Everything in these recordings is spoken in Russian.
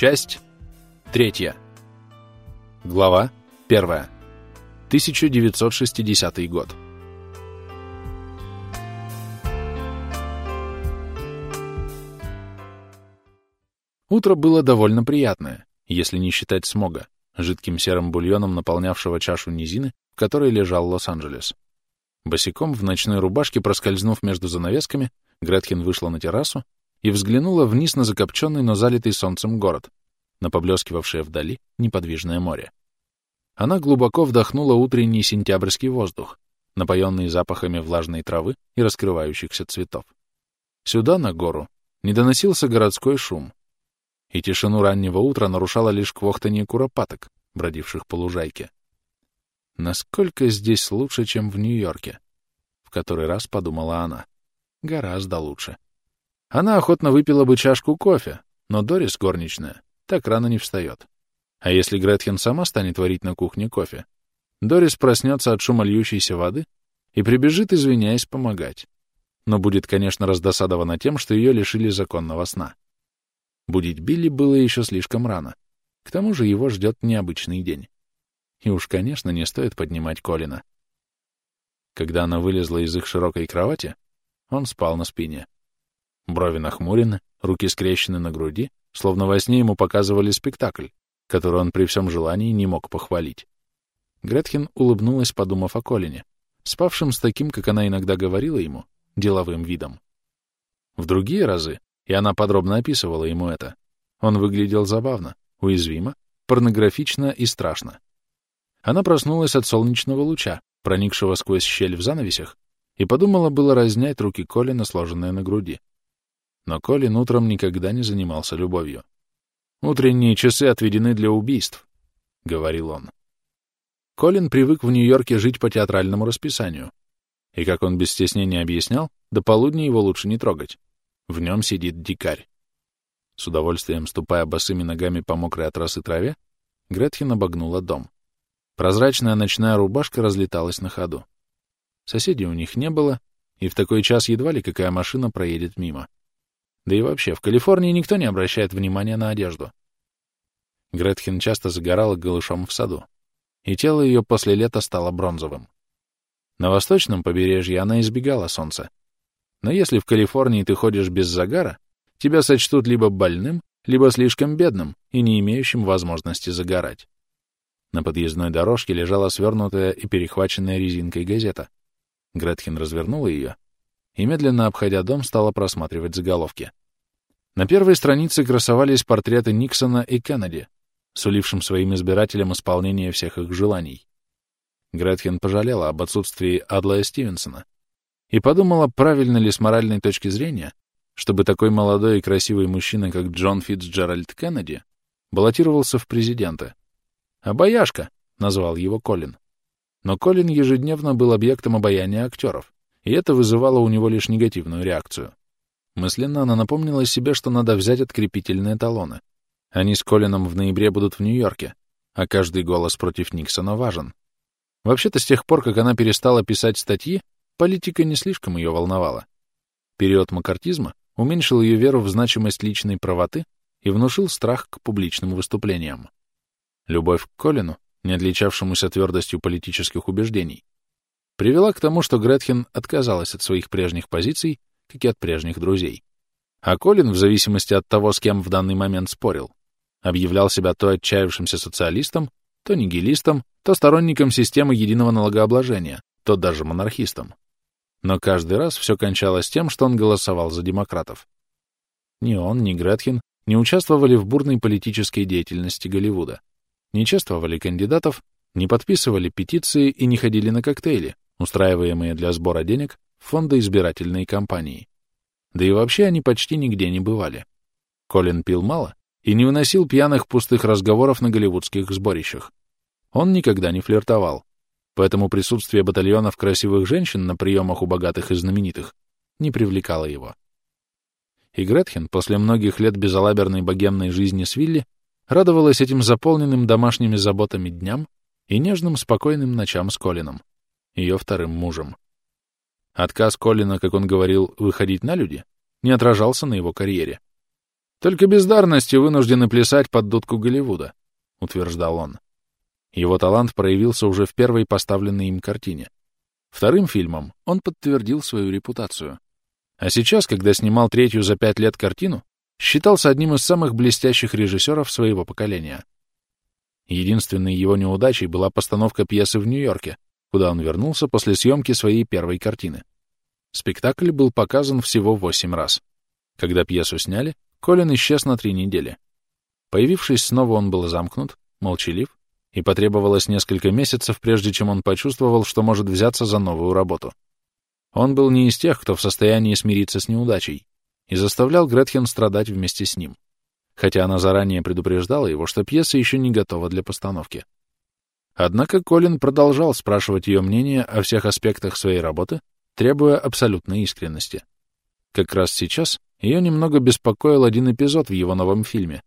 Часть третья. Глава первая. 1960 год. Утро было довольно приятное, если не считать смога, жидким серым бульоном наполнявшего чашу низины, в которой лежал Лос-Анджелес. Босиком в ночной рубашке, проскользнув между занавесками, Гретхен вышла на террасу и взглянула вниз на закопченный, но залитый солнцем город, на поблескивавшее вдали неподвижное море. Она глубоко вдохнула утренний сентябрьский воздух, напоенный запахами влажной травы и раскрывающихся цветов. Сюда, на гору, не доносился городской шум, и тишину раннего утра нарушало лишь квохтанье куропаток, бродивших по лужайке. Насколько здесь лучше, чем в Нью-Йорке? В который раз подумала она. Гораздо лучше. Она охотно выпила бы чашку кофе, но Дорис, горничная, так рано не встает. А если Гретхен сама станет варить на кухне кофе, Дорис проснется от шума льющейся воды и прибежит, извиняясь, помогать. Но будет, конечно, раздосадована тем, что ее лишили законного сна. Будить Билли было еще слишком рано. К тому же его ждет необычный день. И уж, конечно, не стоит поднимать Колина. Когда она вылезла из их широкой кровати, он спал на спине. Брови нахмурены, руки скрещены на груди, словно во сне ему показывали спектакль, который он при всем желании не мог похвалить. Гретхен улыбнулась, подумав о Колине, спавшем с таким, как она иногда говорила ему, деловым видом. В другие разы, и она подробно описывала ему это, он выглядел забавно, уязвимо, порнографично и страшно. Она проснулась от солнечного луча, проникшего сквозь щель в занавесях, и подумала было разнять руки Колина, сложенные на груди. Но Колин утром никогда не занимался любовью. «Утренние часы отведены для убийств», — говорил он. Колин привык в Нью-Йорке жить по театральному расписанию. И, как он без стеснения объяснял, до полудня его лучше не трогать. В нем сидит дикарь. С удовольствием ступая босыми ногами по мокрой от траве, Гретхен обогнула дом. Прозрачная ночная рубашка разлеталась на ходу. Соседей у них не было, и в такой час едва ли какая машина проедет мимо. Да и вообще, в Калифорнии никто не обращает внимания на одежду. Гретхен часто загорала голышом в саду, и тело ее после лета стало бронзовым. На восточном побережье она избегала солнца. Но если в Калифорнии ты ходишь без загара, тебя сочтут либо больным, либо слишком бедным и не имеющим возможности загорать. На подъездной дорожке лежала свернутая и перехваченная резинкой газета. Гретхен развернула ее и, медленно обходя дом, стала просматривать заголовки. На первой странице красовались портреты Никсона и Кеннеди, сулившим своим избирателям исполнение всех их желаний. Гретхен пожалела об отсутствии Адлая Стивенсона и подумала, правильно ли с моральной точки зрения, чтобы такой молодой и красивый мужчина, как Джон Фитцджеральд Кеннеди, баллотировался в президенты. «Обаяшка», — назвал его Колин. Но Колин ежедневно был объектом обаяния актеров, и это вызывало у него лишь негативную реакцию. Мысленно она напомнила себе, что надо взять открепительные талоны. Они с Колином в ноябре будут в Нью-Йорке, а каждый голос против Никсона важен. Вообще-то с тех пор, как она перестала писать статьи, политика не слишком ее волновала. Период макартизма уменьшил ее веру в значимость личной правоты и внушил страх к публичным выступлениям. Любовь к Колину, не отличавшемуся твердостью политических убеждений, привела к тому, что Гретхен отказалась от своих прежних позиций, как и от прежних друзей. А Колин, в зависимости от того, с кем в данный момент спорил, объявлял себя то отчаявшимся социалистом, то нигилистом, то сторонником системы единого налогообложения, то даже монархистом. Но каждый раз все кончалось тем, что он голосовал за демократов. Ни он, ни Гретхен не участвовали в бурной политической деятельности Голливуда, не чествовали кандидатов, не подписывали петиции и не ходили на коктейли, устраиваемые для сбора денег в фонды избирательной кампании. Да и вообще они почти нигде не бывали. Колин пил мало и не выносил пьяных пустых разговоров на голливудских сборищах. Он никогда не флиртовал, поэтому присутствие батальонов красивых женщин на приемах у богатых и знаменитых не привлекало его. И Гретхен после многих лет безалаберной богемной жизни с Вилли радовалась этим заполненным домашними заботами дням и нежным спокойным ночам с Колином ее вторым мужем. Отказ Колина, как он говорил, выходить на люди, не отражался на его карьере. Только бездарности вынуждены плясать под дудку Голливуда, — утверждал он. Его талант проявился уже в первой поставленной им картине. Вторым фильмом он подтвердил свою репутацию. А сейчас, когда снимал третью за пять лет картину, считался одним из самых блестящих режиссеров своего поколения. Единственной его неудачей была постановка пьесы в Нью-Йорке, куда он вернулся после съемки своей первой картины. Спектакль был показан всего восемь раз. Когда пьесу сняли, Колин исчез на три недели. Появившись снова, он был замкнут, молчалив, и потребовалось несколько месяцев, прежде чем он почувствовал, что может взяться за новую работу. Он был не из тех, кто в состоянии смириться с неудачей, и заставлял Гретхен страдать вместе с ним, хотя она заранее предупреждала его, что пьеса еще не готова для постановки. Однако Колин продолжал спрашивать ее мнение о всех аспектах своей работы, требуя абсолютной искренности. Как раз сейчас ее немного беспокоил один эпизод в его новом фильме,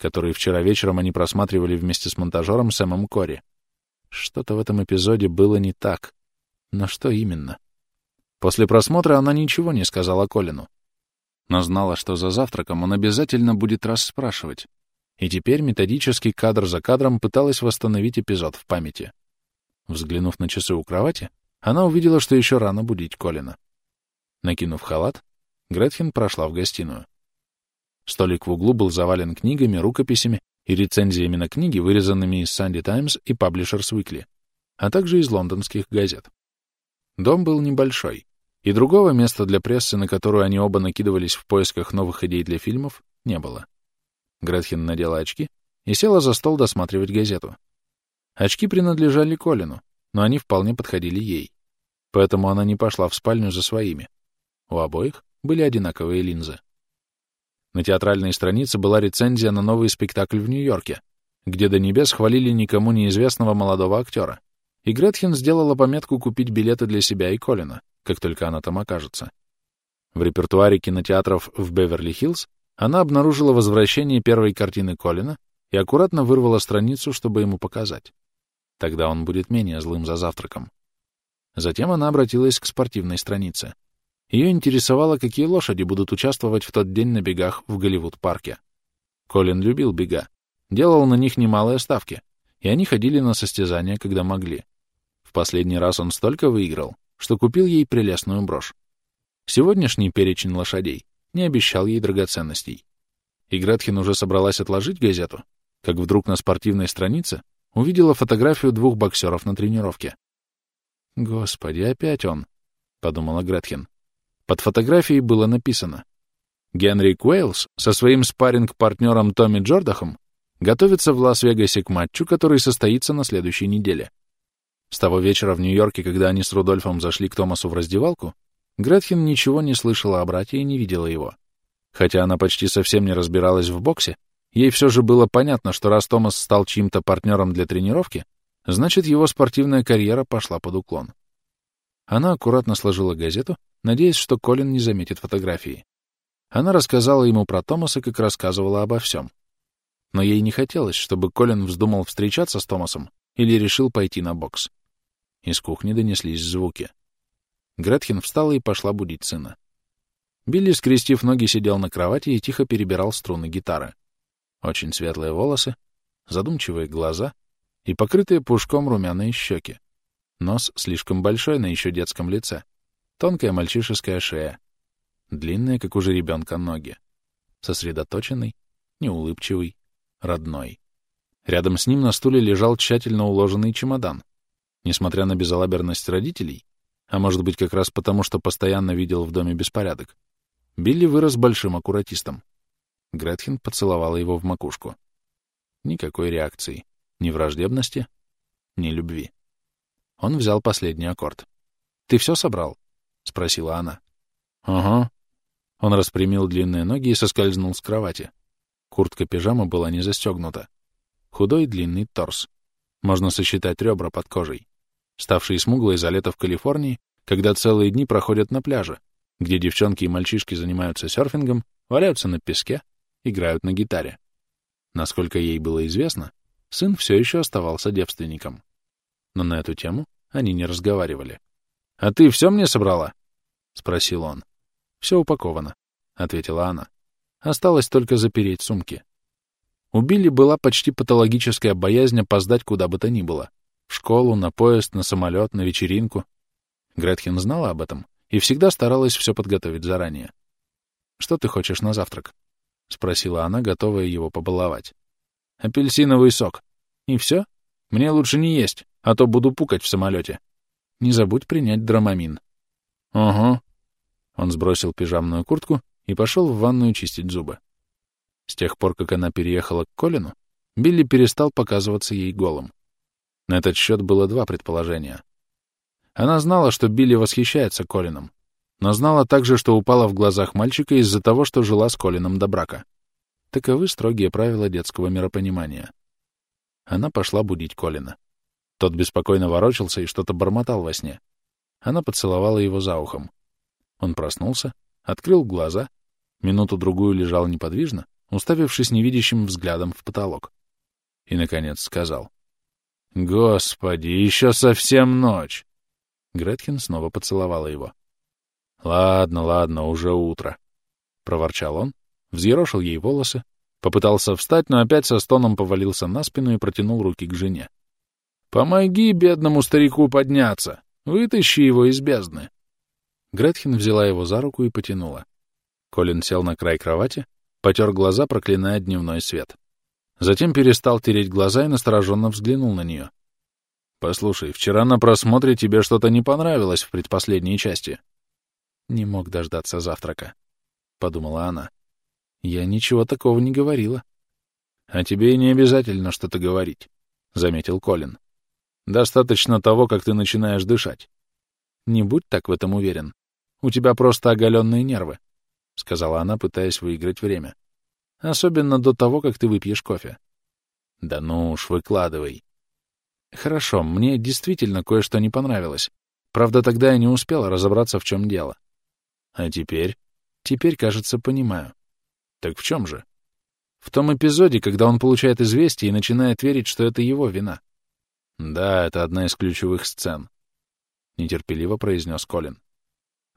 который вчера вечером они просматривали вместе с монтажером Сэмом Кори. Что-то в этом эпизоде было не так. Но что именно? После просмотра она ничего не сказала Колину. Но знала, что за завтраком он обязательно будет расспрашивать. И теперь методически кадр за кадром пыталась восстановить эпизод в памяти. Взглянув на часы у кровати, она увидела, что еще рано будить Колина. Накинув халат, Гретхен прошла в гостиную. Столик в углу был завален книгами, рукописями и рецензиями на книги, вырезанными из Sunday Times и Publishers Weekly, а также из лондонских газет. Дом был небольшой, и другого места для прессы, на которую они оба накидывались в поисках новых идей для фильмов, не было. Гретхен надела очки и села за стол досматривать газету. Очки принадлежали Колину, но они вполне подходили ей. Поэтому она не пошла в спальню за своими. У обоих были одинаковые линзы. На театральной странице была рецензия на новый спектакль в Нью-Йорке, где до небес хвалили никому неизвестного молодого актера. И Гретхен сделала пометку купить билеты для себя и Колина, как только она там окажется. В репертуаре кинотеатров в Беверли-Хиллз она обнаружила возвращение первой картины Колина и аккуратно вырвала страницу, чтобы ему показать. Тогда он будет менее злым за завтраком. Затем она обратилась к спортивной странице. Ее интересовало, какие лошади будут участвовать в тот день на бегах в Голливуд-парке. Колин любил бега, делал на них немалые ставки, и они ходили на состязания, когда могли. В последний раз он столько выиграл, что купил ей прелестную брошь. Сегодняшний перечень лошадей не обещал ей драгоценностей. И Гретхен уже собралась отложить газету, как вдруг на спортивной странице увидела фотографию двух боксеров на тренировке. «Господи, опять он!» — подумала Гретхен. Под фотографией было написано «Генри Куэйлс со своим спарринг-партнером Томми Джордахом готовится в Лас-Вегасе к матчу, который состоится на следующей неделе». С того вечера в Нью-Йорке, когда они с Рудольфом зашли к Томасу в раздевалку, Гретхен ничего не слышала о брате и не видела его. Хотя она почти совсем не разбиралась в боксе, ей все же было понятно, что раз Томас стал чьим-то партнером для тренировки, значит, его спортивная карьера пошла под уклон. Она аккуратно сложила газету надеясь, что Колин не заметит фотографии. Она рассказала ему про Томаса, как рассказывала обо всем. Но ей не хотелось, чтобы Колин вздумал встречаться с Томасом или решил пойти на бокс. Из кухни донеслись звуки. Гретхен встала и пошла будить сына. Билли, скрестив ноги, сидел на кровати и тихо перебирал струны гитары. Очень светлые волосы, задумчивые глаза и покрытые пушком румяные щеки. Нос слишком большой на еще детском лице. Тонкая мальчишеская шея. Длинные, как у жеребенка, ноги. Сосредоточенный, неулыбчивый, родной. Рядом с ним на стуле лежал тщательно уложенный чемодан. Несмотря на безалаберность родителей, а может быть как раз потому, что постоянно видел в доме беспорядок, Билли вырос большим аккуратистом. Гретхен поцеловала его в макушку. Никакой реакции. Ни враждебности, ни любви. Он взял последний аккорд. «Ты все собрал?» — спросила она. «Ага». Он распрямил длинные ноги и соскользнул с кровати. Куртка пижама была не застегнута. Худой длинный торс. Можно сосчитать ребра под кожей. Ставший смуглой за лето в Калифорнии, когда целые дни проходят на пляже, где девчонки и мальчишки занимаются серфингом, валяются на песке, играют на гитаре. Насколько ей было известно, сын все еще оставался девственником. Но на эту тему они не разговаривали. «А ты все мне собрала?» — спросил он. «Все упаковано», — ответила она. Осталось только запереть сумки. У Билли была почти патологическая боязнь опоздать куда бы то ни было. В школу, на поезд, на самолет, на вечеринку. Гретхен знала об этом и всегда старалась все подготовить заранее. «Что ты хочешь на завтрак?» — спросила она, готовая его побаловать. «Апельсиновый сок. И все? Мне лучше не есть, а то буду пукать в самолете. Не забудь принять драмамин». «Угу». Он сбросил пижамную куртку и пошел в ванную чистить зубы. С тех пор, как она переехала к Колину, Билли перестал показываться ей голым. На этот счет было два предположения. Она знала, что Билли восхищается Колином, но знала также, что упала в глазах мальчика из-за того, что жила с Колином до брака. Таковы строгие правила детского миропонимания. Она пошла будить Колина. Тот беспокойно ворочался и что-то бормотал во сне. Она поцеловала его за ухом. Он проснулся, открыл глаза, минуту-другую лежал неподвижно, уставившись невидящим взглядом в потолок. И, наконец, сказал. «Господи, еще совсем ночь!» Гретхен снова поцеловала его. «Ладно, ладно, уже утро», — проворчал он, взъерошил ей волосы, попытался встать, но опять со стоном повалился на спину и протянул руки к жене. «Помоги бедному старику подняться! Вытащи его из бездны!» Гретхен взяла его за руку и потянула. Колин сел на край кровати, потер глаза, проклиная дневной свет. Затем перестал тереть глаза и настороженно взглянул на нее. «Послушай, вчера на просмотре тебе что-то не понравилось в предпоследней части». «Не мог дождаться завтрака», — подумала она. «Я ничего такого не говорила». «А тебе и не обязательно что-то говорить», — заметил Колин. «Достаточно того, как ты начинаешь дышать». «Не будь так в этом уверен. У тебя просто оголенные нервы», — сказала она, пытаясь выиграть время. «Особенно до того, как ты выпьешь кофе». «Да ну уж, выкладывай». «Хорошо, мне действительно кое-что не понравилось. Правда, тогда я не успела разобраться, в чем дело». «А теперь?» «Теперь, кажется, понимаю». «Так в чем же?» «В том эпизоде, когда он получает известие и начинает верить, что это его вина». «Да, это одна из ключевых сцен», — нетерпеливо произнес Колин.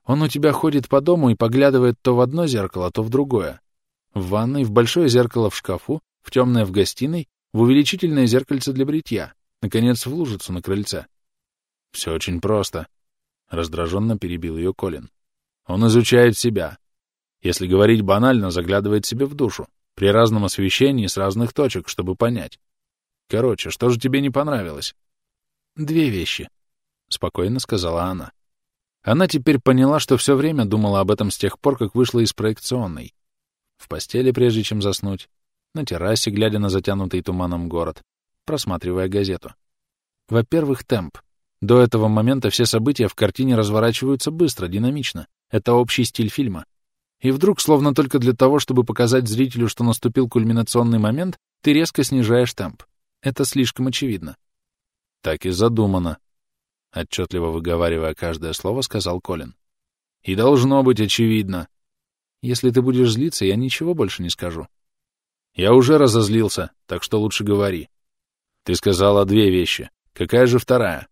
Он у тебя ходит по дому и поглядывает то в одно зеркало, то в другое. В ванной, в большое зеркало в шкафу, в темное в гостиной, в увеличительное зеркальце для бритья, наконец, в лужицу на крыльце. Все очень просто. Раздраженно перебил ее Колин. Он изучает себя. Если говорить банально, заглядывает себе в душу, при разном освещении с разных точек, чтобы понять. Короче, что же тебе не понравилось? Две вещи, — спокойно сказала она. Она теперь поняла, что все время думала об этом с тех пор, как вышла из проекционной. В постели, прежде чем заснуть, на террасе, глядя на затянутый туманом город, просматривая газету. Во-первых, темп. До этого момента все события в картине разворачиваются быстро, динамично. Это общий стиль фильма. И вдруг, словно только для того, чтобы показать зрителю, что наступил кульминационный момент, ты резко снижаешь темп. Это слишком очевидно. Так и задумано, отчетливо выговаривая каждое слово, сказал Колин. И должно быть очевидно. Если ты будешь злиться, я ничего больше не скажу. Я уже разозлился, так что лучше говори. Ты сказала две вещи. Какая же вторая?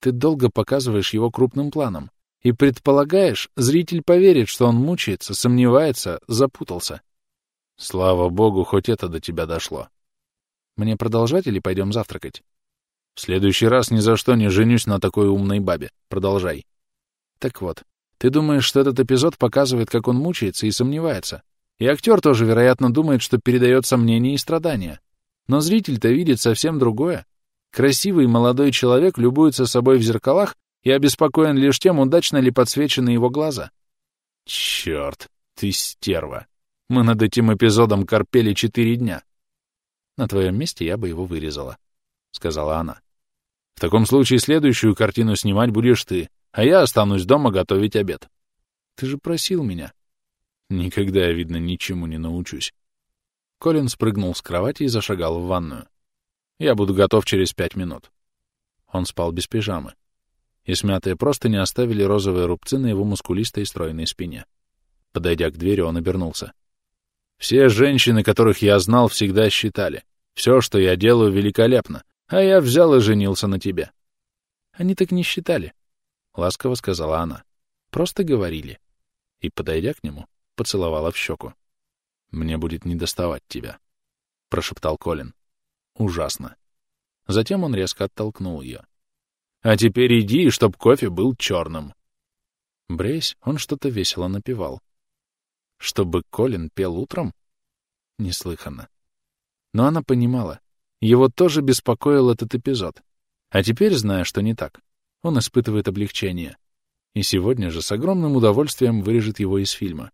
Ты долго показываешь его крупным планом. И предполагаешь, зритель поверит, что он мучается, сомневается, запутался. Слава богу, хоть это до тебя дошло. Мне продолжать или пойдем завтракать? В следующий раз ни за что не женюсь на такой умной бабе. Продолжай. Так вот, ты думаешь, что этот эпизод показывает, как он мучается и сомневается. И актер тоже, вероятно, думает, что передает сомнения и страдания. Но зритель-то видит совсем другое. Красивый молодой человек любуется собой в зеркалах и обеспокоен лишь тем, удачно ли подсвечены его глаза. Черт, ты стерва. Мы над этим эпизодом корпели четыре дня. На твоем месте я бы его вырезала. — сказала она. «В таком случае следующую картину снимать будешь ты, а я останусь дома готовить обед. Ты же просил меня». «Никогда я, видно, ничему не научусь». Колин спрыгнул с кровати и зашагал в ванную. «Я буду готов через пять минут». Он спал без пижамы. И смятые просто не оставили розовые рубцы на его мускулистой стройной спине. Подойдя к двери, он обернулся. «Все женщины, которых я знал, всегда считали. Все, что я делаю, великолепно. А я взял и женился на тебе. Они так не считали, — ласково сказала она. Просто говорили. И, подойдя к нему, поцеловала в щеку. «Мне будет недоставать тебя», — прошептал Колин. «Ужасно». Затем он резко оттолкнул ее. «А теперь иди, чтоб кофе был черным». Брейсь, он что-то весело напевал. Чтобы Колин пел утром? Неслыханно. Но она понимала, его тоже беспокоил этот эпизод. А теперь, зная, что не так, он испытывает облегчение. И сегодня же с огромным удовольствием вырежет его из фильма.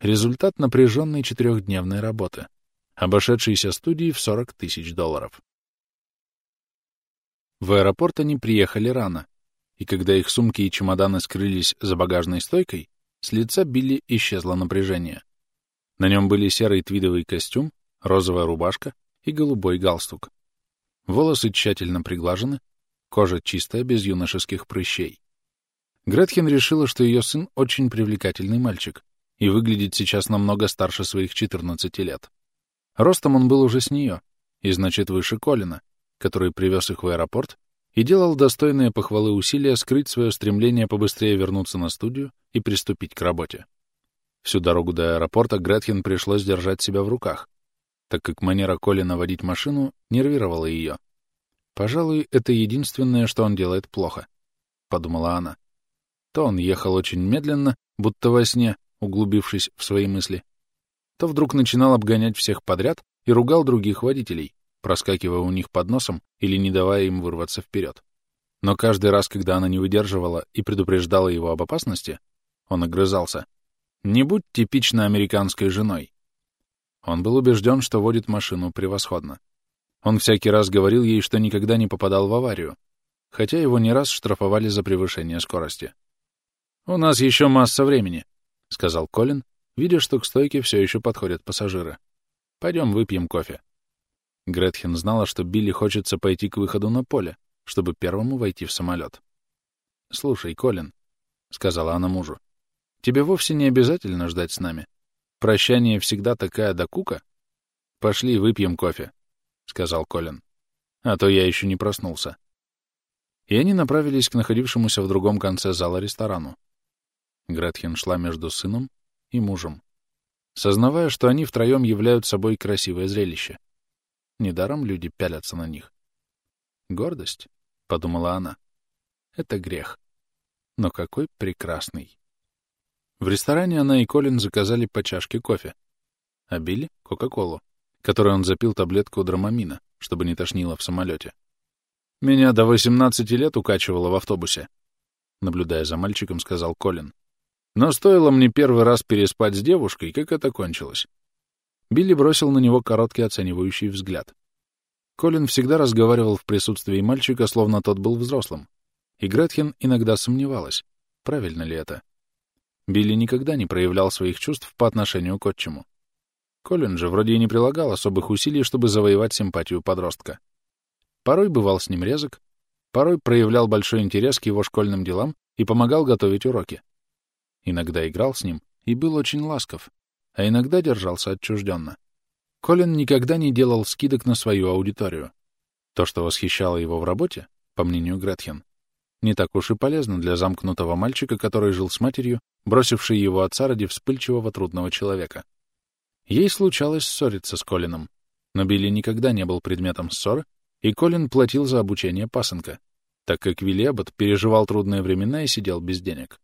Результат напряженной четырехдневной работы, обошедшейся студии в 40 тысяч долларов. В аэропорт они приехали рано, и когда их сумки и чемоданы скрылись за багажной стойкой, с лица Билли исчезло напряжение. На нем были серый твидовый костюм, розовая рубашка и голубой галстук. Волосы тщательно приглажены, кожа чистая, без юношеских прыщей. Гретхен решила, что ее сын очень привлекательный мальчик, и выглядит сейчас намного старше своих 14 лет. Ростом он был уже с нее, и значит выше Колина, который привез их в аэропорт и делал достойные похвалы усилия скрыть свое стремление побыстрее вернуться на студию и приступить к работе. Всю дорогу до аэропорта Гретхен пришлось держать себя в руках, так как манера Колина водить машину нервировала ее. «Пожалуй, это единственное, что он делает плохо», — подумала она. То он ехал очень медленно, будто во сне, углубившись в свои мысли, то вдруг начинал обгонять всех подряд и ругал других водителей, проскакивая у них под носом или не давая им вырваться вперед. Но каждый раз, когда она не выдерживала и предупреждала его об опасности, он огрызался. «Не будь типично американской женой». Он был убежден, что водит машину превосходно. Он всякий раз говорил ей, что никогда не попадал в аварию, хотя его не раз штрафовали за превышение скорости. «У нас еще масса времени», — сказал Колин, видя, что к стойке все еще подходят пассажиры. «Пойдем выпьем кофе». Гретхен знала, что Билли хочется пойти к выходу на поле, чтобы первому войти в самолет. «Слушай, Колин», — сказала она мужу, — «тебе вовсе не обязательно ждать с нами. Прощание всегда такая докука. Пошли выпьем кофе», — сказал Колин. «А то я еще не проснулся». И они направились к находившемуся в другом конце зала ресторану. Гретхен шла между сыном и мужем, сознавая, что они втроем являются собой красивое зрелище. Недаром люди пялятся на них. «Гордость», — подумала она, — «это грех. Но какой прекрасный». В ресторане она и Колин заказали по чашке кофе, а Билли — Кока-Колу, которой он запил таблетку драмамина, чтобы не тошнило в самолете. «Меня до 18 лет укачивало в автобусе», — наблюдая за мальчиком, сказал Колин. Но стоило мне первый раз переспать с девушкой, как это кончилось. Билли бросил на него короткий оценивающий взгляд. Колин всегда разговаривал в присутствии мальчика, словно тот был взрослым. И Гретхен иногда сомневалась, правильно ли это. Билли никогда не проявлял своих чувств по отношению к отчиму. Колин же вроде и не прилагал особых усилий, чтобы завоевать симпатию подростка. Порой бывал с ним резок, порой проявлял большой интерес к его школьным делам и помогал готовить уроки. Иногда играл с ним и был очень ласков, а иногда держался отчужденно. Колин никогда не делал скидок на свою аудиторию. То, что восхищало его в работе, по мнению Гретхен, не так уж и полезно для замкнутого мальчика, который жил с матерью, бросившей его отца ради вспыльчивого трудного человека. Ей случалось ссориться с Колином, но Билли никогда не был предметом ссоры, и Колин платил за обучение пасынка, так как Вилли переживал трудные времена и сидел без денег.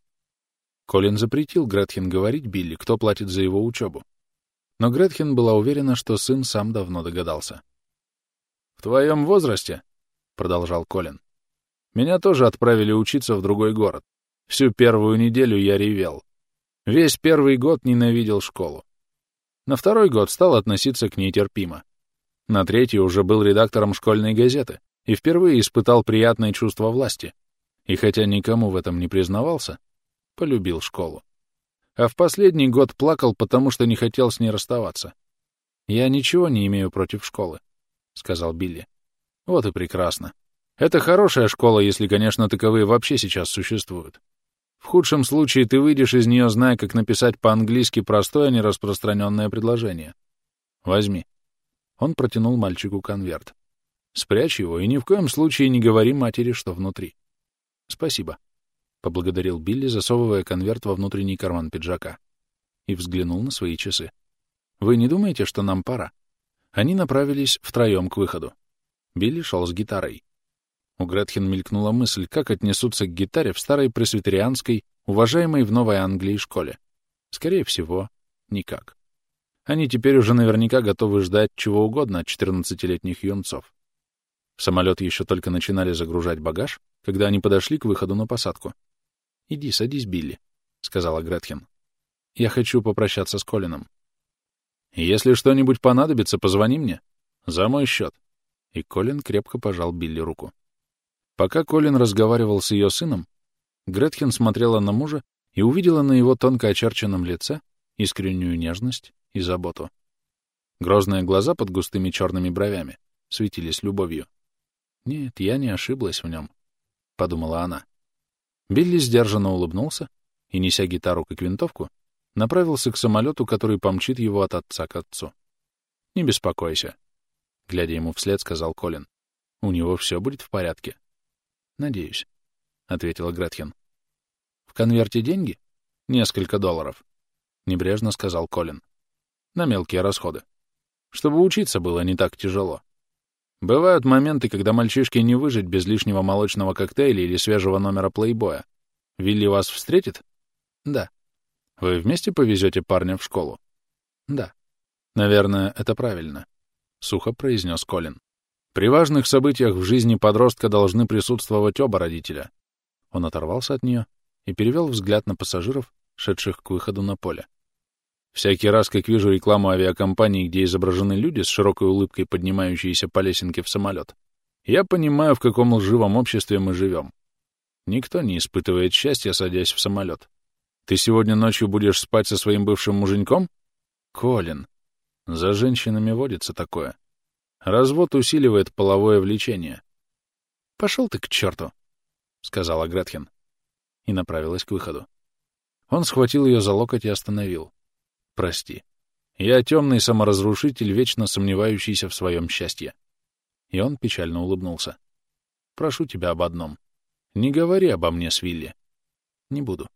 Колин запретил Гретхен говорить Билли, кто платит за его учебу. Но Гретхен была уверена, что сын сам давно догадался. «В твоем возрасте», — продолжал Колин, — «меня тоже отправили учиться в другой город. Всю первую неделю я ревел. Весь первый год ненавидел школу. На второй год стал относиться к ней терпимо. На третий уже был редактором школьной газеты и впервые испытал приятное чувство власти. И хотя никому в этом не признавался, полюбил школу. А в последний год плакал, потому что не хотел с ней расставаться. «Я ничего не имею против школы», — сказал Билли. «Вот и прекрасно. Это хорошая школа, если, конечно, таковые вообще сейчас существуют. В худшем случае ты выйдешь из нее, зная, как написать по-английски простое нераспространенное предложение. Возьми». Он протянул мальчику конверт. «Спрячь его и ни в коем случае не говори матери, что внутри». «Спасибо», поблагодарил Билли, засовывая конверт во внутренний карман пиджака, и взглянул на свои часы. вы не думаете, что нам пора?» Они направились втроем к выходу. Билли шел с гитарой. У Гретхен мелькнула мысль, как отнесутся к гитаре в старой пресвитерианской, уважаемой в Новой Англии школе. Скорее всего, никак. Они теперь уже наверняка готовы ждать чего угодно от 14-летних юнцов. Самолет еще только начинали загружать багаж, когда они подошли к выходу на посадку. «Иди, садись, Билли», — сказала Гретхен. «Я хочу попрощаться с Колином». «Если что-нибудь понадобится, позвони мне. За мой счет». И Колин крепко пожал Билли руку. Пока Колин разговаривал с ее сыном, Гретхен смотрела на мужа и увидела на его тонко очерченном лице искреннюю нежность и заботу. Грозные глаза под густыми черными бровями светились любовью. «Нет, я не ошиблась в нем», — подумала она. Билли сдержанно улыбнулся и, неся гитару как винтовку, направился к самолету, который помчит его от отца к отцу. «Не беспокойся», — глядя ему вслед, сказал Колин. «У него все будет в порядке». «Надеюсь», — ответила Гретхен. «В конверте деньги?» «Несколько долларов», — небрежно сказал Колин. «На мелкие расходы. Чтобы учиться было не так тяжело. Бывают моменты, когда мальчишке не выжить без лишнего молочного коктейля или свежего номера плейбоя. Вилли вас встретит? Да. Вы вместе повезете парня в школу? Да. Наверное, это правильно, — сухо произнес Колин. При важных событиях в жизни подростка должны присутствовать оба родителя. Он оторвался от нее и перевел взгляд на пассажиров, шедших к выходу на поле. Всякий раз, как вижу рекламу авиакомпании, где изображены люди с широкой улыбкой, поднимающиеся по лесенке в самолет, я понимаю, в каком лживом обществе мы живем. Никто не испытывает счастья, садясь в самолет. Ты сегодня ночью будешь спать со своим бывшим муженьком? Колин. За женщинами водится такое. Развод усиливает половое влечение. «Пошел ты к черту», — сказала Гретхен. И направилась к выходу. Он схватил ее за локоть и остановил. «Прости. Я темный саморазрушитель, вечно сомневающийся в своем счастье». И он печально улыбнулся. «Прошу тебя об одном. Не говори обо мне с Вилли». «Не буду».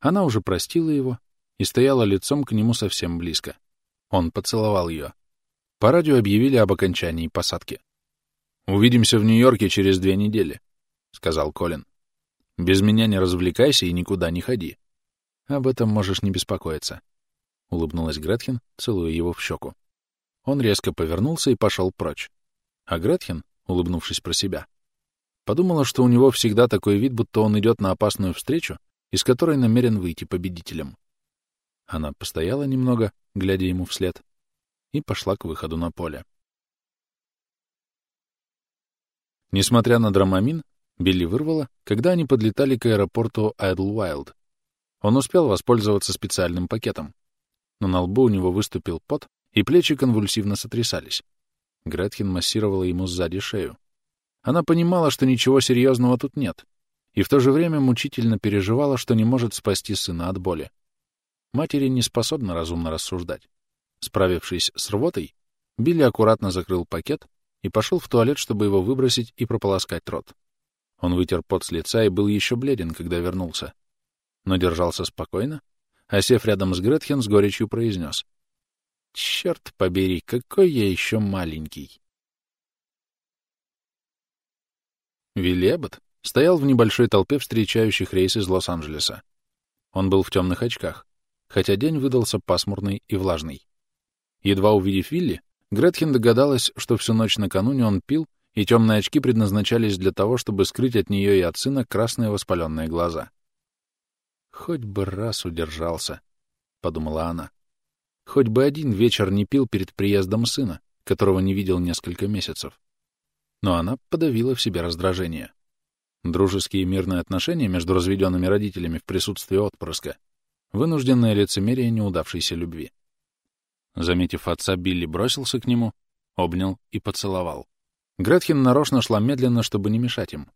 Она уже простила его и стояла лицом к нему совсем близко. Он поцеловал ее. По радио объявили об окончании посадки. «Увидимся в Нью-Йорке через две недели», — сказал Колин. «Без меня не развлекайся и никуда не ходи. Об этом можешь не беспокоиться», — улыбнулась Гретхен, целуя его в щеку. Он резко повернулся и пошел прочь. А Гретхен, улыбнувшись про себя, подумала, что у него всегда такой вид, будто он идет на опасную встречу, из которой намерен выйти победителем. Она постояла немного, глядя ему вслед, и пошла к выходу на поле. Несмотря на драмамин, Билли вырвала, когда они подлетали к аэропорту Айдлвайлд. Он успел воспользоваться специальным пакетом. Но на лбу у него выступил пот, и плечи конвульсивно сотрясались. Гретхен массировала ему сзади шею. Она понимала, что ничего серьезного тут нет, и в то же время мучительно переживала, что не может спасти сына от боли. Матери не способны разумно рассуждать. Справившись с рвотой, Билли аккуратно закрыл пакет и пошел в туалет, чтобы его выбросить и прополоскать рот. Он вытер пот с лица и был еще бледен, когда вернулся. Но держался спокойно, а сев рядом с Гретхен, с горечью произнес. «Черт побери, какой я еще маленький!» Вилли Эббот стоял в небольшой толпе встречающих рейс из Лос-Анджелеса. Он был в темных очках, хотя день выдался пасмурный и влажный. Едва увидев Вилли, Гретхен догадалась, что всю ночь накануне он пил, и темные очки предназначались для того, чтобы скрыть от нее и от сына красные воспаленные глаза. «Хоть бы раз удержался», — подумала она. «Хоть бы один вечер не пил перед приездом сына, которого не видел несколько месяцев». Но она подавила в себе раздражение. Дружеские и мирные отношения между разведенными родителями в присутствии отпрыска, вынужденное лицемерие неудавшейся любви. Заметив отца, Билли бросился к нему, обнял и поцеловал. Гретхен нарочно шла медленно, чтобы не мешать им.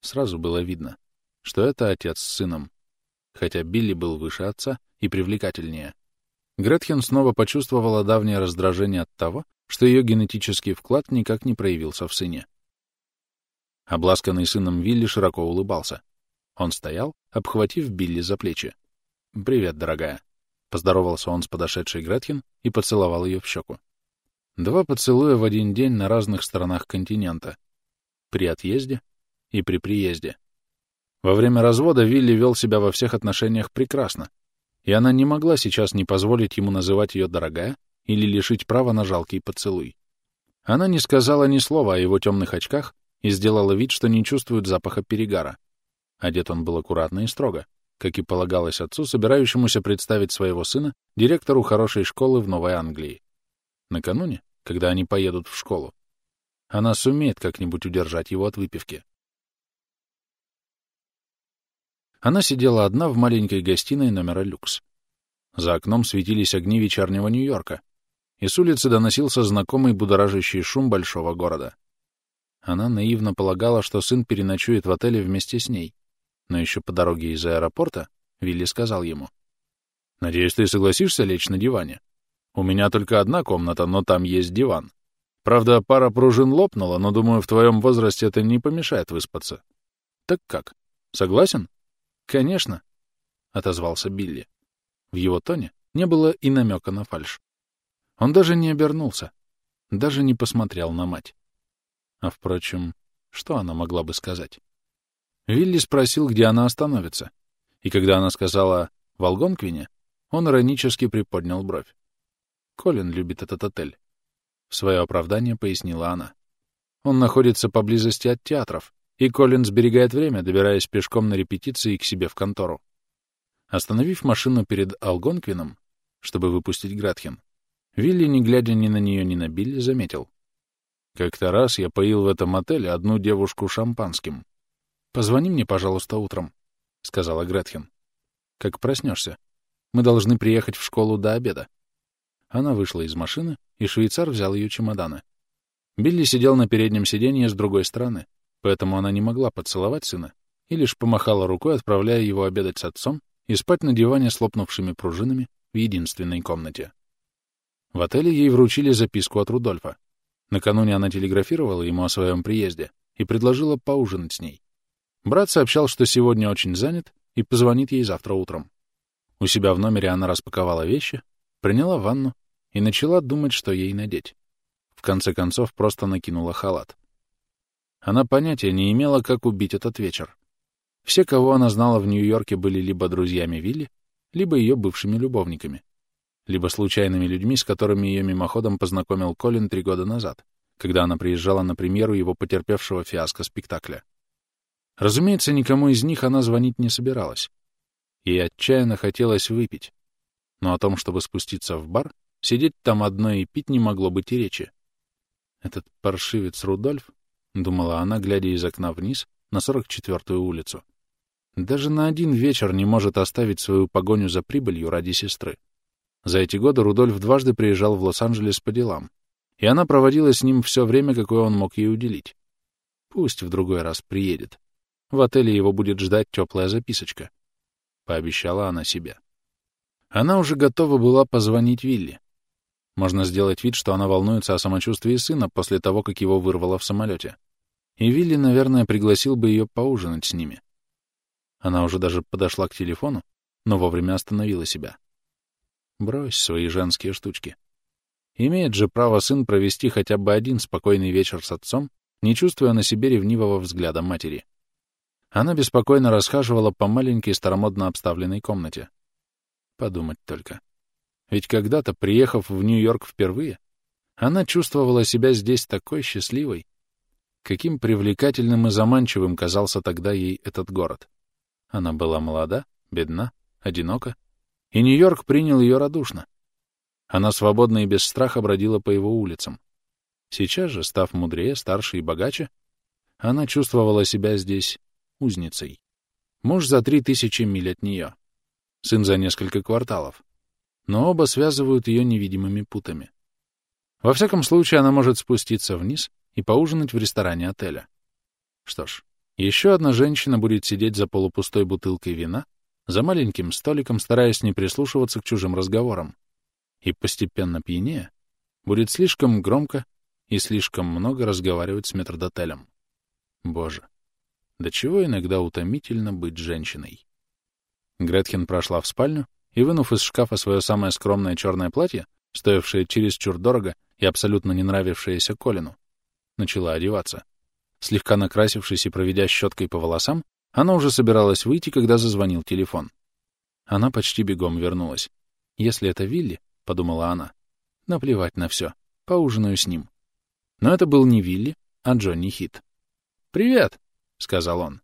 Сразу было видно, что это отец с сыном, хотя Билли был выше отца и привлекательнее. Гретхен снова почувствовала давнее раздражение от того, что ее генетический вклад никак не проявился в сыне. Обласканный сыном Вилли широко улыбался. Он стоял, обхватив Билли за плечи. «Привет, дорогая». Поздоровался он с подошедшей Гретхен и поцеловал ее в щеку. Два поцелуя в один день на разных сторонах континента. При отъезде и при приезде. Во время развода Вилли вел себя во всех отношениях прекрасно, и она не могла сейчас не позволить ему называть ее «дорогая» или лишить права на жалкий поцелуй. Она не сказала ни слова о его темных очках и сделала вид, что не чувствует запаха перегара. Одет он был аккуратно и строго, как и полагалось отцу, собирающемуся представить своего сына директору хорошей школы в Новой Англии. Накануне, когда они поедут в школу, она сумеет как-нибудь удержать его от выпивки. Она сидела одна в маленькой гостиной номера люкс. За окном светились огни вечернего Нью-Йорка, и с улицы доносился знакомый будоражащий шум большого города. Она наивно полагала, что сын переночует в отеле вместе с ней, но еще по дороге из аэропорта Вилли сказал ему. «Надеюсь, ты согласишься лечь на диване? У меня только одна комната, но там есть диван. Правда, пара пружин лопнула, но, думаю, в твоем возрасте это не помешает выспаться. Так как? Согласен?» «Конечно», — отозвался Билли. В его тоне не было и намека на фальшь. Он даже не обернулся, даже не посмотрел на мать. А, впрочем, что она могла бы сказать? Вилли спросил, где она остановится, и когда она сказала «в Алгонквине», он иронически приподнял бровь. Колин любит этот отель. В свое оправдание пояснила она. Он находится поблизости от театров, и Колин сберегает время, добираясь пешком на репетиции к себе в контору. Остановив машину перед Алгонквином, чтобы выпустить Гратхен, Вилли, не глядя ни на нее, ни на Билли, заметил. Как-то раз я поил в этом отеле одну девушку шампанским. «Позвони мне, пожалуйста, утром», — сказала Гретхен. «Как проснешься. Мы должны приехать в школу до обеда». Она вышла из машины, и швейцар взял ее чемоданы. Билли сидел на переднем сиденье с другой стороны, поэтому она не могла поцеловать сына и лишь помахала рукой, отправляя его обедать с отцом и спать на диване с лопнувшими пружинами в единственной комнате. В отеле ей вручили записку от Рудольфа. Накануне она телеграфировала ему о своем приезде и предложила поужинать с ней. Брат сообщал, что сегодня очень занят и позвонит ей завтра утром. У себя в номере она распаковала вещи, приняла ванну и начала думать, что ей надеть. В конце концов, просто накинула халат. Она понятия не имела, как убить этот вечер. Все, кого она знала в Нью-Йорке, были либо друзьями Вилли, либо ее бывшими любовниками, либо случайными людьми, с которыми ее мимоходом познакомил Колин три года назад, когда она приезжала на премьеру его потерпевшего фиаско спектакля. Разумеется, никому из них она звонить не собиралась. Ей отчаянно хотелось выпить, но о том, чтобы спуститься в бар, сидеть там одной и пить не могло быть и речи. Этот паршивец Рудольф — думала она, глядя из окна вниз на 44-ю улицу. Даже на один вечер не может оставить свою погоню за прибылью ради сестры. За эти годы Рудольф дважды приезжал в Лос-Анджелес по делам, и она проводила с ним все время, какое он мог ей уделить. Пусть в другой раз приедет. В отеле его будет ждать теплая записочка. Пообещала она себе. Она уже готова была позвонить Вилли. Можно сделать вид, что она волнуется о самочувствии сына после того, как его вырвало в самолете. И Вилли, наверное, пригласил бы ее поужинать с ними. Она уже даже подошла к телефону, но вовремя остановила себя. Брось свои женские штучки. Имеет же право сын провести хотя бы один спокойный вечер с отцом, не чувствуя на себе ревнивого взгляда матери. Она беспокойно расхаживала по маленькой старомодно обставленной комнате. Подумать только. Ведь когда-то, приехав в Нью-Йорк впервые, она чувствовала себя здесь такой счастливой. Каким привлекательным и заманчивым казался тогда ей этот город. Она была молода, бедна, одинока, и Нью-Йорк принял ее радушно. Она свободно и без страха бродила по его улицам. Сейчас же, став мудрее, старше и богаче, она чувствовала себя здесь узницей. Муж за три тысячи миль от нее, сын за несколько кварталов но оба связывают ее невидимыми путами. Во всяком случае, она может спуститься вниз и поужинать в ресторане отеля. Что ж, еще одна женщина будет сидеть за полупустой бутылкой вина, за маленьким столиком, стараясь не прислушиваться к чужим разговорам, и постепенно пьянее будет слишком громко и слишком много разговаривать с метрдотелем. Боже, до чего иногда утомительно быть женщиной. Гретхен прошла в спальню, и, вынув из шкафа свое самое скромное черное платье, стоившее чересчур дорого и абсолютно не нравившееся Колину, начала одеваться. Слегка накрасившись и проведя щеткой по волосам, она уже собиралась выйти, когда зазвонил телефон. Она почти бегом вернулась. «Если это Вилли», — подумала она, — «наплевать на все, поужинаю с ним». Но это был не Вилли, а Джонни Хит. «Привет», — сказал он.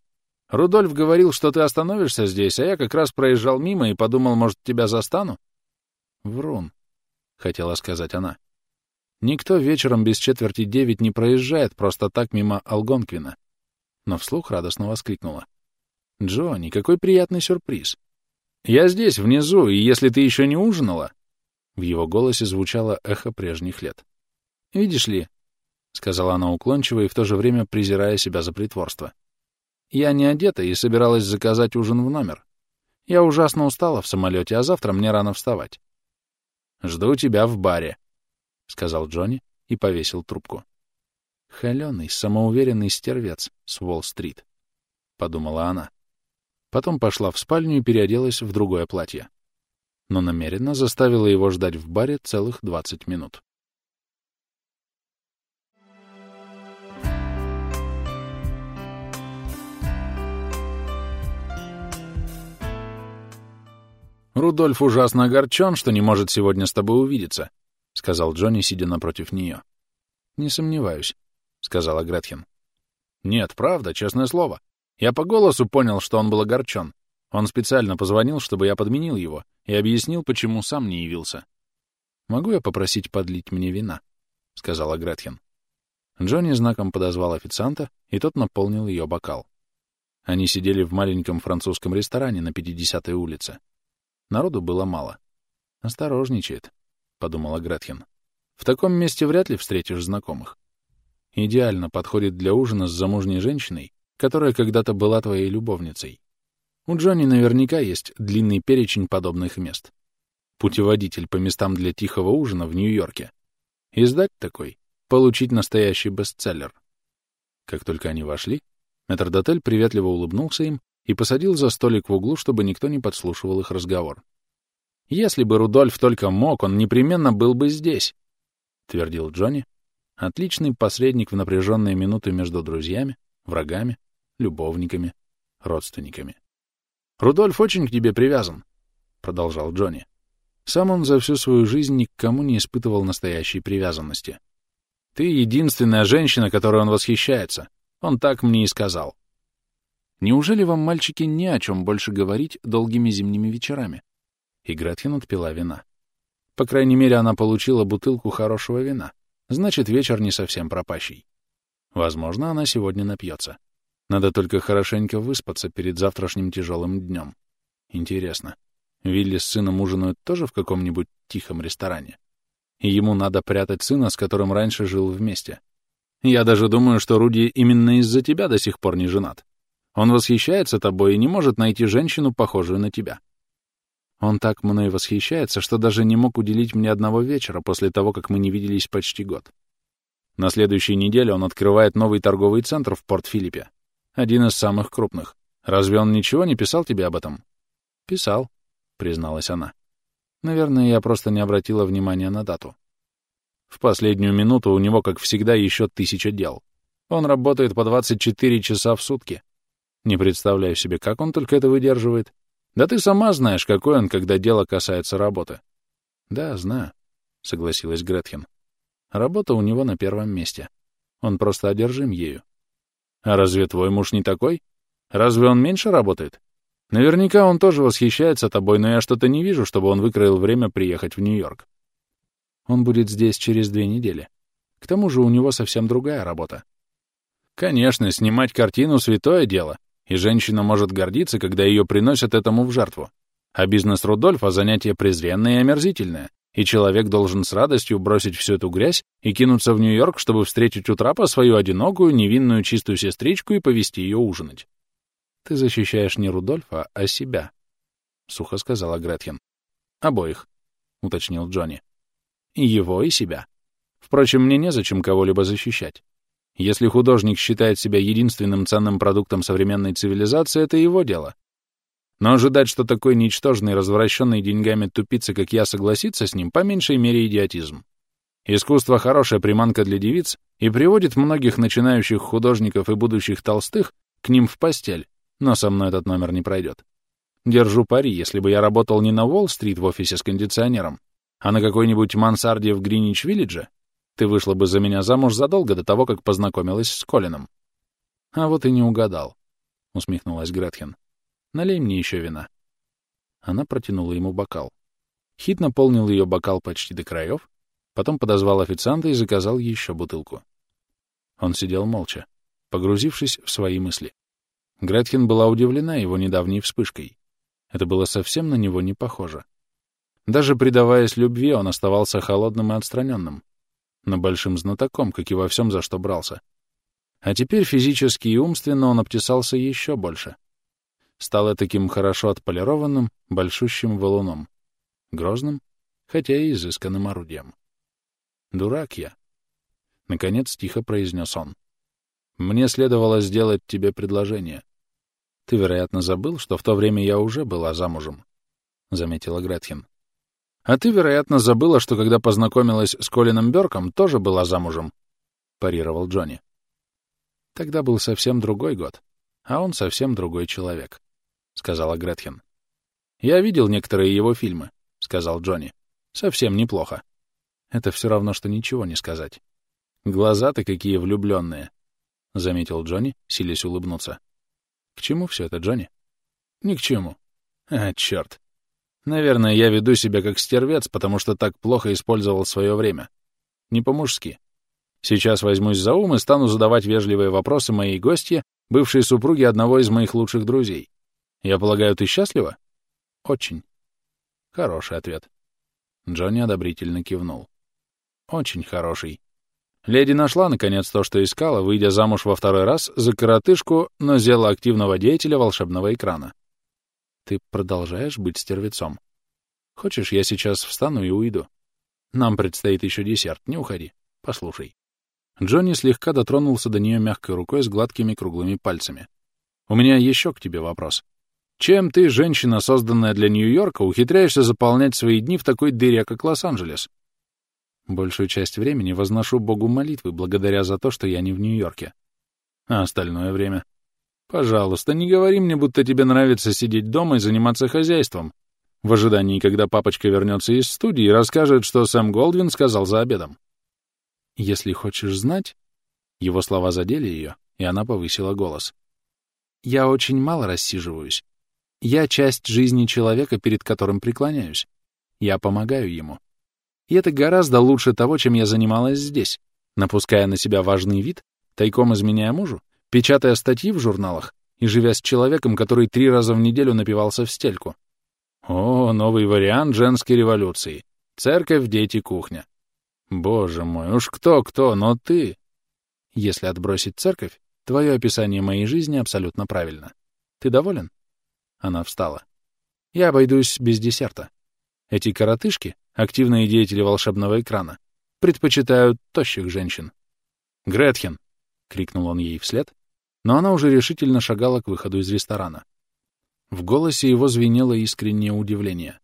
«Рудольф говорил, что ты остановишься здесь, а я как раз проезжал мимо и подумал, может, тебя застану?» «Врун», — хотела сказать она. Никто вечером без четверти девять не проезжает просто так мимо Алгонквина. Но вслух радостно воскликнула. «Джонни, какой приятный сюрприз!» «Я здесь, внизу, и если ты еще не ужинала...» В его голосе звучало эхо прежних лет. «Видишь ли...» — сказала она уклончиво и в то же время презирая себя за притворство. «Я не одета и собиралась заказать ужин в номер. Я ужасно устала в самолете, а завтра мне рано вставать. Жду тебя в баре», — сказал Джонни и повесил трубку. «Холеный, самоуверенный стервец с Уолл-стрит», — подумала она. Потом пошла в спальню и переоделась в другое платье. Но намеренно заставила его ждать в баре целых двадцать минут. «Рудольф ужасно огорчен, что не может сегодня с тобой увидеться», — сказал Джонни, сидя напротив нее. «Не сомневаюсь», — сказала Гретхен. «Нет, правда, честное слово. Я по голосу понял, что он был огорчен. Он специально позвонил, чтобы я подменил его, и объяснил, почему сам не явился. «Могу я попросить подлить мне вина?» — сказала Гретхен. Джонни знаком подозвал официанта, и тот наполнил ее бокал. Они сидели в маленьком французском ресторане на 50-й улице. Народу было мало. «Осторожничает», — подумала Гретхен. «В таком месте вряд ли встретишь знакомых. Идеально подходит для ужина с замужней женщиной, которая когда-то была твоей любовницей. У Джонни наверняка есть длинный перечень подобных мест. Путеводитель по местам для тихого ужина в Нью-Йорке. Издать такой — получить настоящий бестселлер». Как только они вошли, метрдотель приветливо улыбнулся им и посадил за столик в углу, чтобы никто не подслушивал их разговор. Если бы Рудольф только мог, он непременно был бы здесь, — твердил Джонни. Отличный посредник в напряженные минуты между друзьями, врагами, любовниками, родственниками. «Рудольф очень к тебе привязан», — продолжал Джонни. Сам он за всю свою жизнь ни к кому не испытывал настоящей привязанности. «Ты единственная женщина, которой он восхищается. Он так мне и сказал». «Неужели вам, мальчики, не о чем больше говорить долгими зимними вечерами?» и Гретхен отпила вина. По крайней мере, она получила бутылку хорошего вина. Значит, вечер не совсем пропащий. Возможно, она сегодня напьется. Надо только хорошенько выспаться перед завтрашним тяжелым днем. Интересно, Вилли с сыном ужинают тоже в каком-нибудь тихом ресторане? И ему надо прятать сына, с которым раньше жил вместе. Я даже думаю, что Руди именно из-за тебя до сих пор не женат. Он восхищается тобой и не может найти женщину, похожую на тебя. Он так мной восхищается, что даже не мог уделить мне одного вечера после того, как мы не виделись почти год. На следующей неделе он открывает новый торговый центр в Порт-Филиппе. Один из самых крупных. Разве он ничего не писал тебе об этом? Писал, призналась она. Наверное, я просто не обратила внимания на дату. В последнюю минуту у него, как всегда, еще тысяча дел. Он работает по 24 часа в сутки. Не представляю себе, как он только это выдерживает. Да ты сама знаешь, какой он, когда дело касается работы. Да, знаю, согласилась Гретхен. Работа у него на первом месте. Он просто одержим ею. А разве твой муж не такой? Разве он меньше работает? Наверняка он тоже восхищается тобой, но я что-то не вижу, чтобы он выкроил время приехать в Нью-Йорк. Он будет здесь через две недели. К тому же у него совсем другая работа. Конечно, снимать картину — святое дело, и женщина может гордиться, когда ее приносят этому в жертву. А бизнес Рудольфа — занятие презренное и омерзительное, и человек должен с радостью бросить всю эту грязь и кинуться в Нью-Йорк, чтобы встретить у трапа свою одинокую, невинную, чистую сестричку и повести ее ужинать. «Ты защищаешь не Рудольфа, а себя», — сухо сказала Гретхен. «Обоих», — уточнил Джонни. «И его, и себя. Впрочем, мне незачем кого-либо защищать. Если художник считает себя единственным ценным продуктом современной цивилизации, это его дело. Но ожидать, что такой ничтожный, развращенный деньгами тупица, как я, согласится с ним, по меньшей мере идиотизм. Искусство — хорошая приманка для девиц и приводит многих начинающих художников и будущих толстых к ним в постель, но со мной этот номер не пройдет. Держу пари, если бы я работал не на Уолл-стрит в офисе с кондиционером, а на какой-нибудь мансарде в Гринич-Виллидже, ты вышла бы за меня замуж задолго до того, как познакомилась с Колином. А вот и не угадал, — усмехнулась Гретхен. Налей мне еще вина. Она протянула ему бокал. Хит наполнил ее бокал почти до краев, потом подозвал официанта и заказал еще бутылку. Он сидел молча, погрузившись в свои мысли. Гретхен была удивлена его недавней вспышкой. Это было совсем на него не похоже. Даже предаваясь любви, он оставался холодным и отстраненным, но большим знатоком, как и во всем, за что брался. А теперь физически и умственно он обтесался еще больше стало таким хорошо отполированным, большущим валуном, грозным, хотя и изысканным орудием. «Дурак я», — наконец тихо произнес он. «Мне следовало сделать тебе предложение. Ты, вероятно, забыл, что в то время я уже была замужем», — заметила Гретхен. «А ты, вероятно, забыла, что когда познакомилась с Колином Бёрком, тоже была замужем», — парировал Джонни. Тогда был совсем другой год, а он совсем другой человек. — сказала Гретхен. «Я видел некоторые его фильмы», — сказал Джонни. «Совсем неплохо». Это все равно, что ничего не сказать. «Глаза-то какие влюбленные», — заметил Джонни, силясь улыбнуться. «К чему все это, Джонни?» «Ни к чему». «А, черт. Наверное, я веду себя как стервец, потому что так плохо использовал свое время. Не по-мужски. Сейчас возьмусь за ум и стану задавать вежливые вопросы моей гостье, бывшей супруге одного из моих лучших друзей. Я полагаю, ты счастлива? Очень. Хороший ответ. Джонни одобрительно кивнул. Очень хороший. Леди нашла, наконец, то, что искала, выйдя замуж во второй раз за коротышку, но зела активного деятеля волшебного экрана. Ты продолжаешь быть стервецом. Хочешь, я сейчас встану и уйду? Нам предстоит еще десерт, не уходи. Послушай. Джонни слегка дотронулся до нее мягкой рукой с гладкими круглыми пальцами. У меня еще к тебе вопрос. Чем ты, женщина, созданная для Нью-Йорка, ухитряешься заполнять свои дни в такой дыре, как Лос-Анджелес? Большую часть времени возношу Богу молитвы благодаря за то, что я не в Нью-Йорке. А остальное время? Пожалуйста, не говори мне, будто тебе нравится сидеть дома и заниматься хозяйством, в ожидании, когда папочка вернется из студии и расскажет, что Сэм Голдвин сказал за обедом. Если хочешь знать... Его слова задели ее, и она повысила голос. Я очень мало рассиживаюсь. Я часть жизни человека, перед которым преклоняюсь. Я помогаю ему. И это гораздо лучше того, чем я занималась здесь, напуская на себя важный вид, тайком изменяя мужу, печатая статьи в журналах и живя с человеком, который три раза в неделю напивался в стельку. О, новый вариант женской революции. Церковь, дети, кухня. Боже мой, уж кто-кто, но ты... Если отбросить церковь, твое описание моей жизни абсолютно правильно. Ты доволен? Она встала. «Я обойдусь без десерта. Эти коротышки, активные деятели волшебного экрана, предпочитают тощих женщин». «Гретхен!» — крикнул он ей вслед, но она уже решительно шагала к выходу из ресторана. В голосе его звенело искреннее удивление.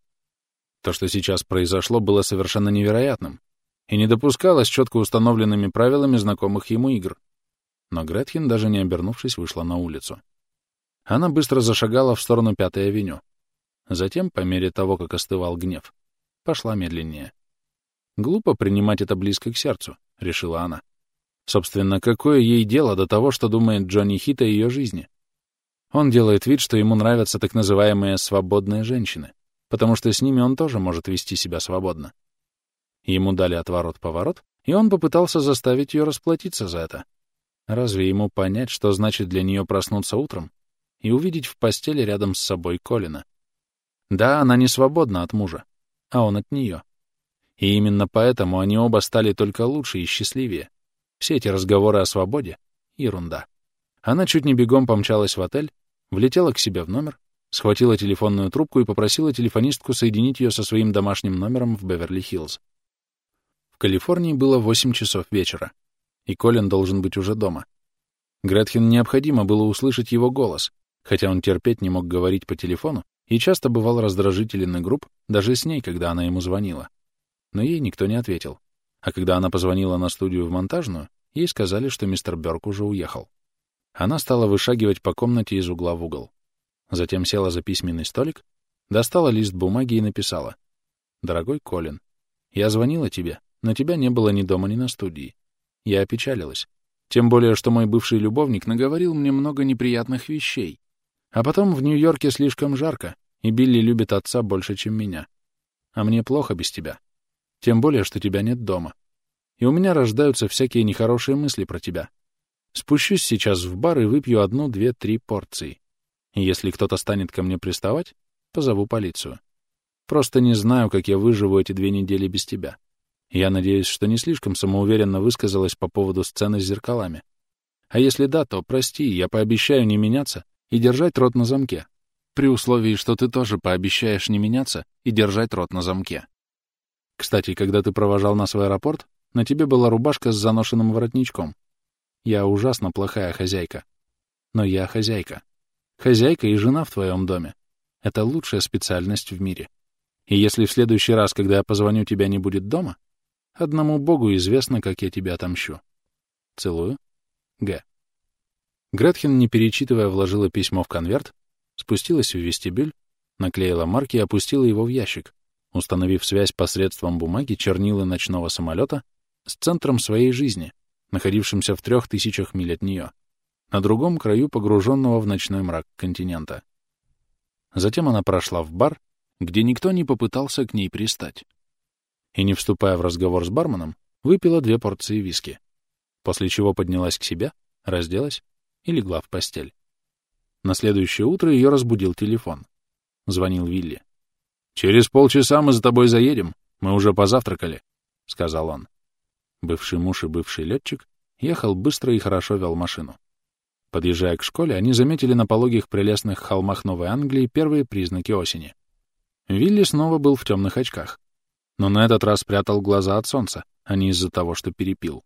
То, что сейчас произошло, было совершенно невероятным и не допускалось четко установленными правилами знакомых ему игр. Но Гретхен, даже не обернувшись, вышла на улицу. Она быстро зашагала в сторону Пятой авеню. Затем, по мере того, как остывал гнев, пошла медленнее. «Глупо принимать это близко к сердцу», — решила она. Собственно, какое ей дело до того, что думает Джонни Хит о ее жизни? Он делает вид, что ему нравятся так называемые «свободные женщины», потому что с ними он тоже может вести себя свободно. Ему дали отворот-поворот, и он попытался заставить ее расплатиться за это. Разве ему понять, что значит для нее проснуться утром и увидеть в постели рядом с собой Колина. Да, она не свободна от мужа, а он от нее. И именно поэтому они оба стали только лучше и счастливее. Все эти разговоры о свободе — ерунда. Она чуть не бегом помчалась в отель, влетела к себе в номер, схватила телефонную трубку и попросила телефонистку соединить ее со своим домашним номером в Беверли-Хиллз. В Калифорнии было 8 часов вечера, и Колин должен быть уже дома. Гретхен необходимо было услышать его голос, хотя он терпеть не мог говорить по телефону и часто бывал раздражителен и груб даже с ней, когда она ему звонила. Но ей никто не ответил. А когда она позвонила на студию в монтажную, ей сказали, что мистер Бёрк уже уехал. Она стала вышагивать по комнате из угла в угол. Затем села за письменный столик, достала лист бумаги и написала. «Дорогой Колин, я звонила тебе, но тебя не было ни дома, ни на студии. Я опечалилась. Тем более, что мой бывший любовник наговорил мне много неприятных вещей. А потом в Нью-Йорке слишком жарко, и Билли любит отца больше, чем меня. А мне плохо без тебя. Тем более, что тебя нет дома. И у меня рождаются всякие нехорошие мысли про тебя. Спущусь сейчас в бар и выпью одну, две, три порции. И если кто-то станет ко мне приставать, позову полицию. Просто не знаю, как я выживу эти две недели без тебя. Я надеюсь, что не слишком самоуверенно высказалась по поводу сцены с зеркалами. А если да, то прости, я пообещаю не меняться и держать рот на замке. При условии, что ты тоже пообещаешь не меняться и держать рот на замке. Кстати, когда ты провожал нас в аэропорт, на тебе была рубашка с заношенным воротничком. Я ужасно плохая хозяйка. Но я хозяйка. Хозяйка и жена в твоем доме. Это лучшая специальность в мире. И если в следующий раз, когда я позвоню, тебя не будет дома, одному Богу известно, как я тебя отомщу. Целую. Г. Гретхен, не перечитывая, вложила письмо в конверт, спустилась в вестибюль, наклеила марки и опустила его в ящик, установив связь посредством бумаги чернилы ночного самолета с центром своей жизни, находившимся в трех тысячах миль от нее, на другом краю погруженного в ночной мрак континента. Затем она прошла в бар, где никто не попытался к ней пристать. И, не вступая в разговор с барменом, выпила две порции виски, после чего поднялась к себе, разделась и легла в постель. На следующее утро ее разбудил телефон. Звонил Вилли. «Через полчаса мы за тобой заедем. Мы уже позавтракали», — сказал он. Бывший муж и бывший летчик ехал быстро и хорошо вел машину. Подъезжая к школе, они заметили на пологих прелестных холмах Новой Англии первые признаки осени. Вилли снова был в темных очках, но на этот раз прятал глаза от солнца, а не из-за того, что перепил.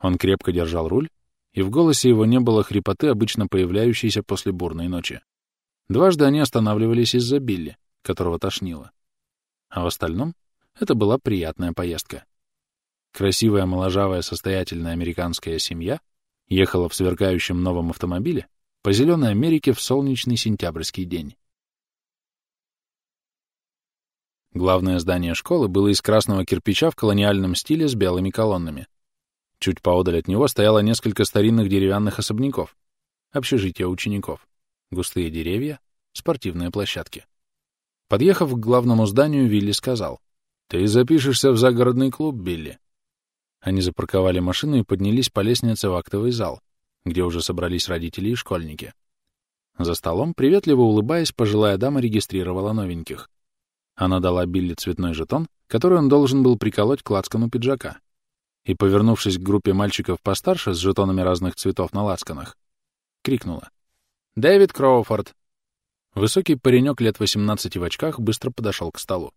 Он крепко держал руль, и в голосе его не было хрипоты, обычно появляющейся после бурной ночи. Дважды они останавливались из-за Билли, которого тошнило. А в остальном это была приятная поездка. Красивая, моложавая, состоятельная американская семья ехала в сверкающем новом автомобиле по зеленой Америке в солнечный сентябрьский день. Главное здание школы было из красного кирпича в колониальном стиле с белыми колоннами. Чуть поодаль от него стояло несколько старинных деревянных особняков, общежития учеников, густые деревья, спортивные площадки. Подъехав к главному зданию, Вилли сказал, «Ты запишешься в загородный клуб, Билли». Они запарковали машину и поднялись по лестнице в актовый зал, где уже собрались родители и школьники. За столом, приветливо улыбаясь, пожилая дама регистрировала новеньких. Она дала Билли цветной жетон, который он должен был приколоть к лацкану пиджака. И, повернувшись к группе мальчиков постарше с жетонами разных цветов на лацканах, крикнула. «Дэвид Кроуфорд!» Высокий паренек лет 18 в очках быстро подошел к столу.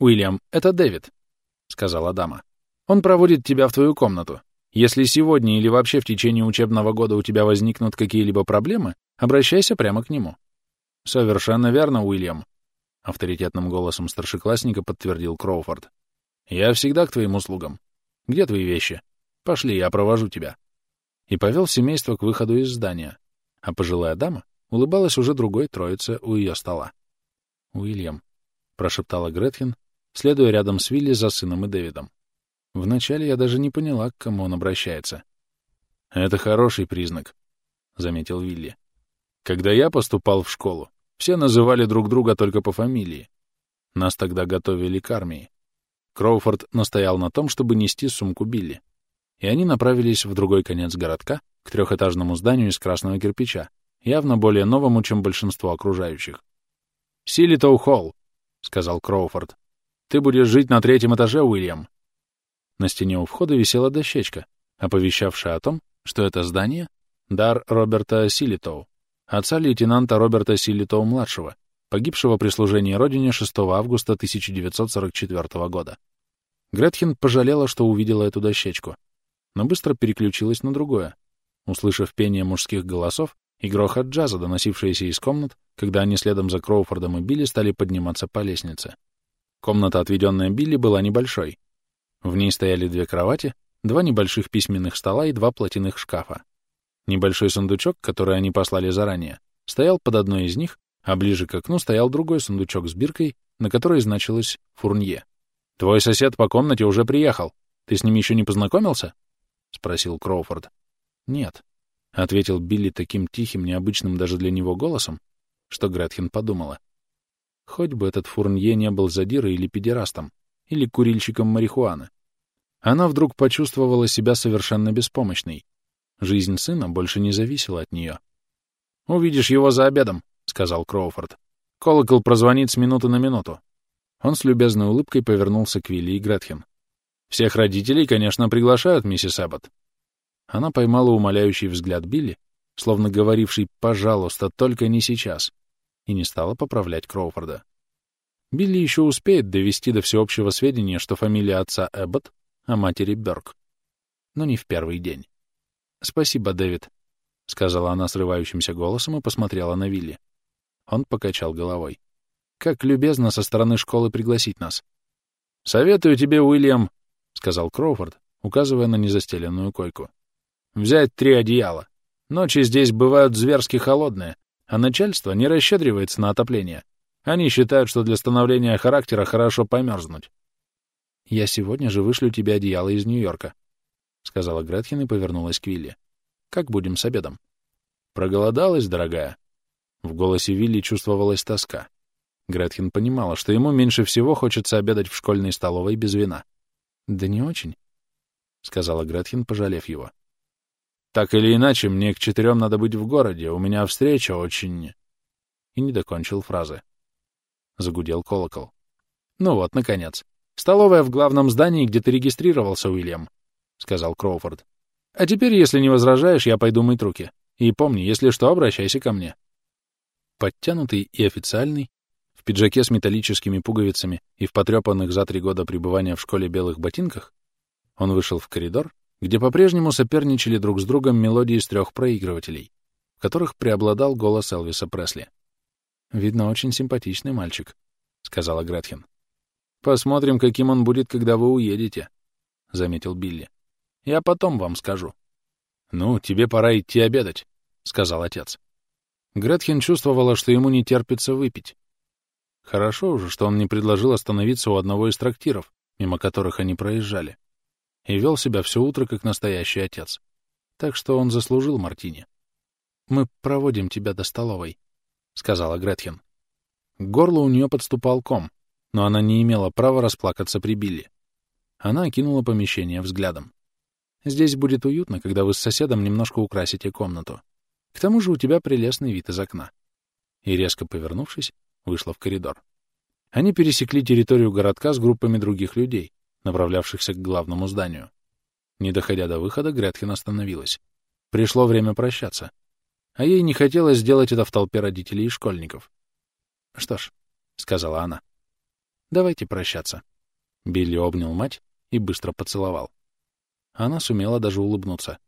«Уильям, это Дэвид», — сказала дама. «Он проводит тебя в твою комнату. Если сегодня или вообще в течение учебного года у тебя возникнут какие-либо проблемы, обращайся прямо к нему». «Совершенно верно, Уильям», — авторитетным голосом старшеклассника подтвердил Кроуфорд. «Я всегда к твоим услугам. Где твои вещи? Пошли, я провожу тебя». И повел семейство к выходу из здания, а пожилая дама улыбалась уже другой троице у ее стола. «Уильям», — прошептала Гретхен, следуя рядом с Вилли за сыном и Дэвидом. Вначале я даже не поняла, к кому он обращается. «Это хороший признак», — заметил Вилли. «Когда я поступал в школу, все называли друг друга только по фамилии. Нас тогда готовили к армии. Кроуфорд настоял на том, чтобы нести сумку Билли. И они направились в другой конец городка, к трехэтажному зданию из красного кирпича, явно более новому, чем большинство окружающих. «Силитоу Холл», — сказал Кроуфорд. «Ты будешь жить на третьем этаже, Уильям». На стене у входа висела дощечка, оповещавшая о том, что это здание — дар Роберта Силитоу, отца лейтенанта Роберта Силитоу-младшего, погибшего при служении родине 6 августа 1944 года. Гретхен пожалела, что увидела эту дощечку, но быстро переключилась на другое, услышав пение мужских голосов и грохот джаза, доносившийся из комнат, когда они следом за Кроуфордом и Билли стали подниматься по лестнице. Комната, отведенная Билли, была небольшой. В ней стояли две кровати, два небольших письменных стола и два платяных шкафа. Небольшой сундучок, который они послали заранее, стоял под одной из них, а ближе к окну стоял другой сундучок с биркой, на которой значилось «Фурнье». «Твой сосед по комнате уже приехал. Ты с ним еще не познакомился?» — спросил Кроуфорд. «Нет», — ответил Билли таким тихим, необычным даже для него голосом, что Гретхен подумала. Хоть бы этот Фурнье не был задирой или педерастом, или курильщиком марихуаны. Она вдруг почувствовала себя совершенно беспомощной. Жизнь сына больше не зависела от нее. «Увидишь его за обедом», — сказал Кроуфорд. «Колокол прозвонит с минуты на минуту». Он с любезной улыбкой повернулся к Вилли и Гретхен. «Всех родителей, конечно, приглашают, миссис Эббот. Она поймала умоляющий взгляд Билли, словно говоривший «пожалуйста, только не сейчас», и не стала поправлять Кроуфорда. Билли еще успеет довести до всеобщего сведения, что фамилия отца Эббот, а матери Бёрк. Но не в первый день. «Спасибо, Дэвид», — сказала она срывающимся голосом и посмотрела на Вилли. Он покачал головой. «Как любезно со стороны школы пригласить нас». «Советую тебе, Уильям», — сказал Кроуфорд, указывая на незастеленную койку взять три одеяла. Ночи здесь бывают зверски холодные, а начальство не расщедривается на отопление. Они считают, что для становления характера хорошо померзнуть. «Я сегодня же вышлю тебе одеяло из Нью-Йорка», — сказала Гретхен и повернулась к Вилли. «Как будем с обедом?» «Проголодалась, дорогая?» В голосе Вилли чувствовалась тоска. Гретхен понимала, что ему меньше всего хочется обедать в школьной столовой без вина. «Да не очень», — сказала Гретхен, пожалев его. Так или иначе, мне к четырем надо быть в городе, у меня встреча очень...» И не докончил фразы. Загудел колокол. «Ну вот, наконец. Столовая в главном здании, где ты регистрировался, Уильям», — сказал Кроуфорд. «А теперь, если не возражаешь, я пойду мыть руки. И помни, если что, обращайся ко мне». Подтянутый и официальный, в пиджаке с металлическими пуговицами и в потрепанных за три года пребывания в школе белых ботинках, он вышел в коридор где по-прежнему соперничали друг с другом мелодии из трех проигрывателей, в которых преобладал голос Элвиса Пресли. «Видно, очень симпатичный мальчик», — сказала Гретхен. «Посмотрим, каким он будет, когда вы уедете», — заметил Билли. «Я потом вам скажу». «Ну, тебе пора идти обедать», — сказал отец. Гретхен чувствовала, что ему не терпится выпить. Хорошо уже, что он не предложил остановиться у одного из трактиров, мимо которых они проезжали и вел себя все утро как настоящий отец. Так что он заслужил Мартини. «Мы проводим тебя до столовой», — сказала Гретхен. К горлу у нее подступал ком, но она не имела права расплакаться при Билли. Она окинула помещение взглядом. «Здесь будет уютно, когда вы с соседом немножко украсите комнату. К тому же у тебя прелестный вид из окна». И, резко повернувшись, вышла в коридор. Они пересекли территорию городка с группами других людей, направлявшихся к главному зданию. Не доходя до выхода, Гретхен остановилась. Пришло время прощаться. А ей не хотелось сделать это в толпе родителей и школьников. «Что ж», — сказала она, — «давайте прощаться». Билли обнял мать и быстро поцеловал. Она сумела даже улыбнуться.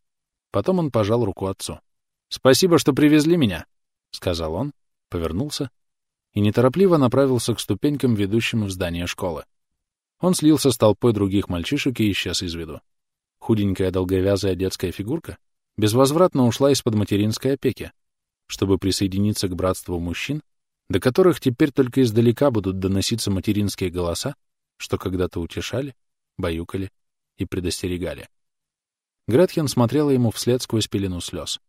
Потом он пожал руку отцу. «Спасибо, что привезли меня», — сказал он, повернулся и неторопливо направился к ступенькам, ведущим в здание школы. Он слился с толпой других мальчишек и исчез из виду. Худенькая долговязая детская фигурка безвозвратно ушла из-под материнской опеки, чтобы присоединиться к братству мужчин, до которых теперь только издалека будут доноситься материнские голоса, что когда-то утешали, баюкали и предостерегали. Гретхен смотрела ему вслед сквозь пелену слез.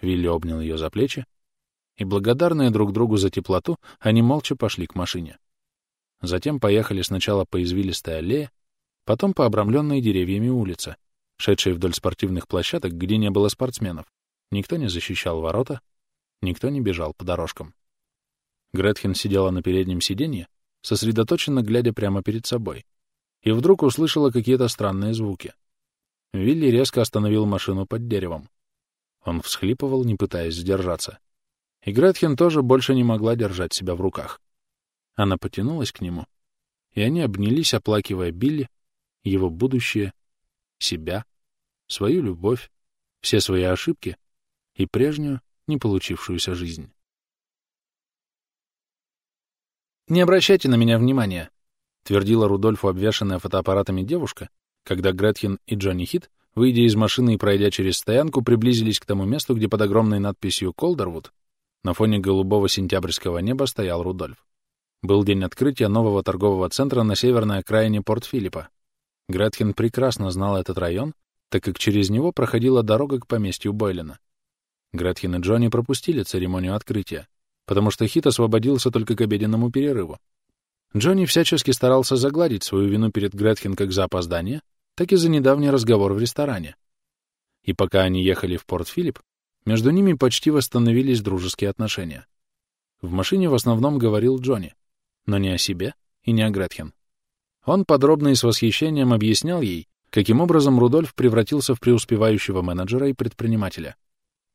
Вилли обнял ее за плечи, и, благодарные друг другу за теплоту, они молча пошли к машине. Затем поехали сначала по извилистой аллее, потом по обрамленной деревьями улице, шедшей вдоль спортивных площадок, где не было спортсменов. Никто не защищал ворота, никто не бежал по дорожкам. Гретхен сидела на переднем сиденье, сосредоточенно глядя прямо перед собой, и вдруг услышала какие-то странные звуки. Вилли резко остановил машину под деревом. Он всхлипывал, не пытаясь сдержаться. И Гретхен тоже больше не могла держать себя в руках. Она потянулась к нему, и они обнялись, оплакивая Билли, его будущее, себя, свою любовь, все свои ошибки и прежнюю, не получившуюся жизнь. «Не обращайте на меня внимания», — твердила Рудольфу обвешанная фотоаппаратами девушка, когда Гретхен и Джонни Хит, выйдя из машины и пройдя через стоянку, приблизились к тому месту, где под огромной надписью «Колдервуд» на фоне голубого сентябрьского неба стоял Рудольф. Был день открытия нового торгового центра на северной окраине Порт-Филиппа. Гретхен прекрасно знала этот район, так как через него проходила дорога к поместью Бойлина. Гретхен и Джонни пропустили церемонию открытия, потому что Хит освободился только к обеденному перерыву. Джонни всячески старался загладить свою вину перед Гретхен как за опоздание, так и за недавний разговор в ресторане. И пока они ехали в Порт-Филипп, между ними почти восстановились дружеские отношения. В машине в основном говорил Джонни, но не о себе и не о Гретхен. Он подробно и с восхищением объяснял ей, каким образом Рудольф превратился в преуспевающего менеджера и предпринимателя.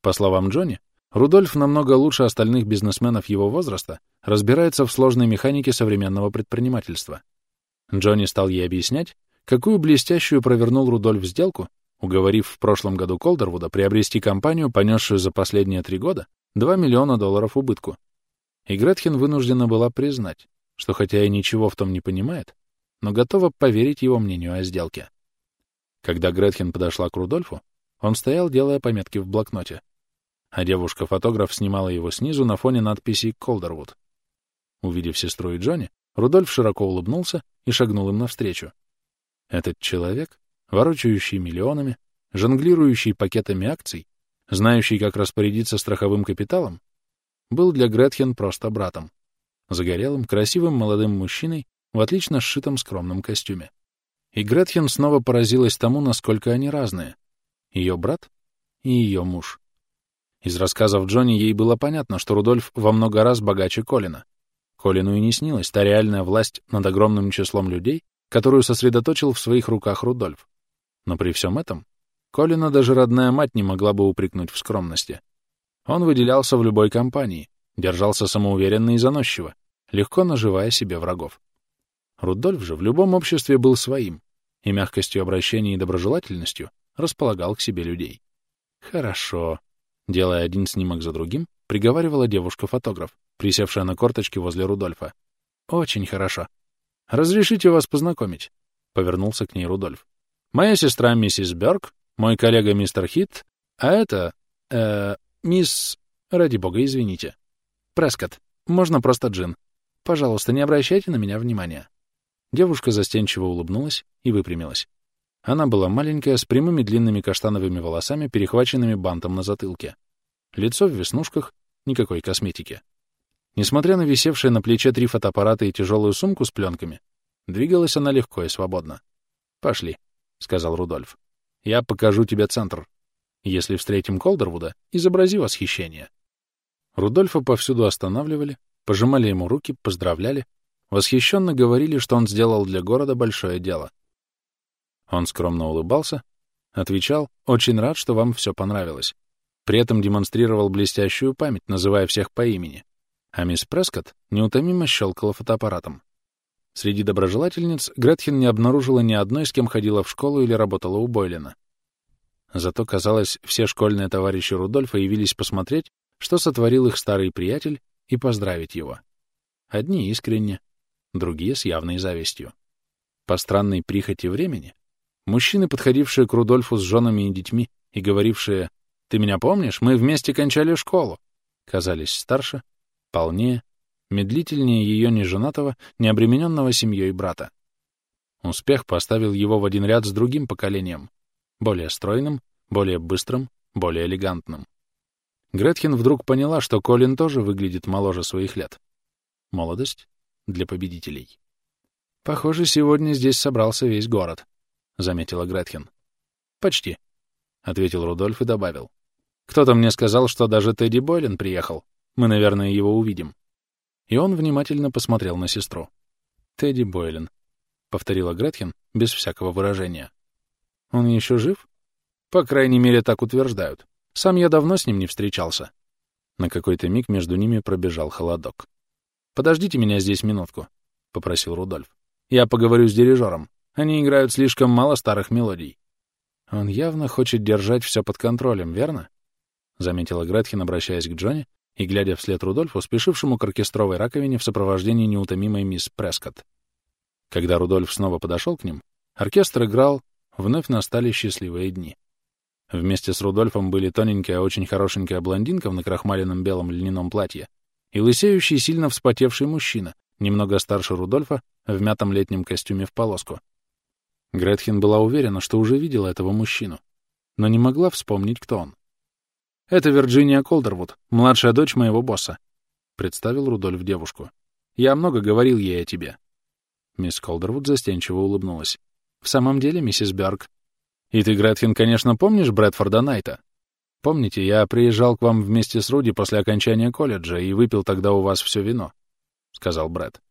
По словам Джонни, Рудольф намного лучше остальных бизнесменов его возраста разбирается в сложной механике современного предпринимательства. Джонни стал ей объяснять, какую блестящую провернул Рудольф сделку, уговорив в прошлом году Колдервуда приобрести компанию, понесшую за последние три года 2 миллиона долларов убытку. И Гретхен вынуждена была признать, что хотя и ничего в том не понимает, но готова поверить его мнению о сделке. Когда Гретхен подошла к Рудольфу, он стоял, делая пометки в блокноте а девушка-фотограф снимала его снизу на фоне надписи «Колдервуд». Увидев сестру и Джонни, Рудольф широко улыбнулся и шагнул им навстречу. Этот человек, ворочающий миллионами, жонглирующий пакетами акций, знающий, как распорядиться страховым капиталом, был для Гретхен просто братом, загорелым, красивым молодым мужчиной в отлично сшитом скромном костюме. И Гретхен снова поразилась тому, насколько они разные — ее брат и ее муж. Из рассказов Джонни ей было понятно, что Рудольф во много раз богаче Колина. Колину и не снилась та реальная власть над огромным числом людей, которую сосредоточил в своих руках Рудольф. Но при всем этом Колина даже родная мать не могла бы упрекнуть в скромности. Он выделялся в любой компании, держался самоуверенно и заносчиво, легко наживая себе врагов. Рудольф же в любом обществе был своим, и мягкостью обращения и доброжелательностью располагал к себе людей. Хорошо, Делая один снимок за другим, приговаривала девушка-фотограф, присевшая на корточки возле Рудольфа. «Очень хорошо. Разрешите вас познакомить?» — повернулся к ней Рудольф. «Моя сестра миссис Бёрк, мой коллега мистер Хит, а это... э мисс... ради бога, извините. Прескотт. Можно просто Джин. Пожалуйста, не обращайте на меня внимания». Девушка застенчиво улыбнулась и выпрямилась. Она была маленькая, с прямыми длинными каштановыми волосами, перехваченными бантом на затылке. Лицо в веснушках, никакой косметики. Несмотря на висевшие на плече три фотоаппарата и тяжелую сумку с пленками, двигалась она легко и свободно. «Пошли», — сказал Рудольф. «Я покажу тебе центр. Если встретим Колдервуда, изобрази восхищение». Рудольфа повсюду останавливали, пожимали ему руки, поздравляли, восхищенно говорили, что он сделал для города большое дело — он скромно улыбался, отвечал «Очень рад, что вам все понравилось». При этом демонстрировал блестящую память, называя всех по имени. А мисс Прескотт неутомимо щелкала фотоаппаратом. Среди доброжелательниц Гретхен не обнаружила ни одной, с кем ходила в школу или работала у Бойлина. Зато, казалось, все школьные товарищи Рудольфа явились посмотреть, что сотворил их старый приятель, и поздравить его. Одни искренне, другие с явной завистью. По странной прихоти времени Мужчины, подходившие к Рудольфу с женами и детьми и говорившие «Ты меня помнишь? Мы вместе кончали школу», казались старше, полнее, медлительнее ее неженатого, необремененного семьей брата. Успех поставил его в один ряд с другим поколением, более стройным, более быстрым, более элегантным. Гретхен вдруг поняла, что Колин тоже выглядит моложе своих лет. Молодость для победителей. Похоже, сегодня здесь собрался весь город. — заметила Гретхен. «Почти», — ответил Рудольф и добавил. «Кто-то мне сказал, что даже Тедди Бойлен приехал. Мы, наверное, его увидим». И он внимательно посмотрел на сестру. «Тедди Бойлен», — повторила Гретхен без всякого выражения. «Он еще жив?» «По крайней мере, так утверждают. Сам я давно с ним не встречался». На какой-то миг между ними пробежал холодок. «Подождите меня здесь минутку», — попросил Рудольф. «Я поговорю с дирижером». Они играют слишком мало старых мелодий. Он явно хочет держать все под контролем, верно? заметила Гретхен, обращаясь к Джонни и глядя вслед Рудольфу, спешившему к оркестровой раковине в сопровождении неутомимой мисс Прескотт. Когда Рудольф снова подошел к ним, оркестр играл «Вновь настали счастливые дни». Вместе с Рудольфом были тоненькая, очень хорошенькая блондинка в накрахмаленном белом льняном платье и лысеющий, сильно вспотевший мужчина, немного старше Рудольфа, в мятом летнем костюме в полоску. Гретхен была уверена, что уже видела этого мужчину, но не могла вспомнить, кто он. «Это Вирджиния Колдервуд, младшая дочь моего босса», — представил Рудольф девушку. «Я много говорил ей о тебе». Мисс Колдервуд застенчиво улыбнулась. «В самом деле, миссис Бёрк, и ты, Гретхен, конечно, помнишь Брэдфорда Найта? Помните, я приезжал к вам вместе с Руди после окончания колледжа и выпил тогда у вас все вино, — сказал Брэд.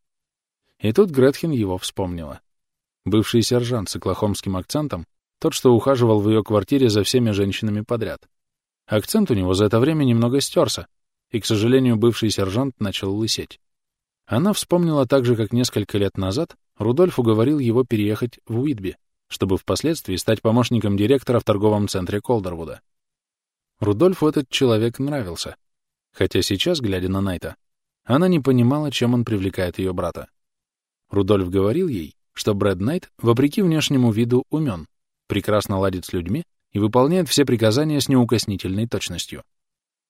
И тут Гретхен его вспомнила. Бывший сержант с оклахомским акцентом, тот, что ухаживал в ее квартире за всеми женщинами подряд. Акцент у него за это время немного стерся, и, к сожалению, бывший сержант начал лысеть. Она вспомнила так же, как несколько лет назад Рудольф уговорил его переехать в Уитби, чтобы впоследствии стать помощником директора в торговом центре Колдервуда. Рудольфу этот человек нравился, хотя сейчас, глядя на Найта, она не понимала, чем он привлекает ее брата. Рудольф говорил ей, что Брэд Найт, вопреки внешнему виду, умен, прекрасно ладит с людьми и выполняет все приказания с неукоснительной точностью.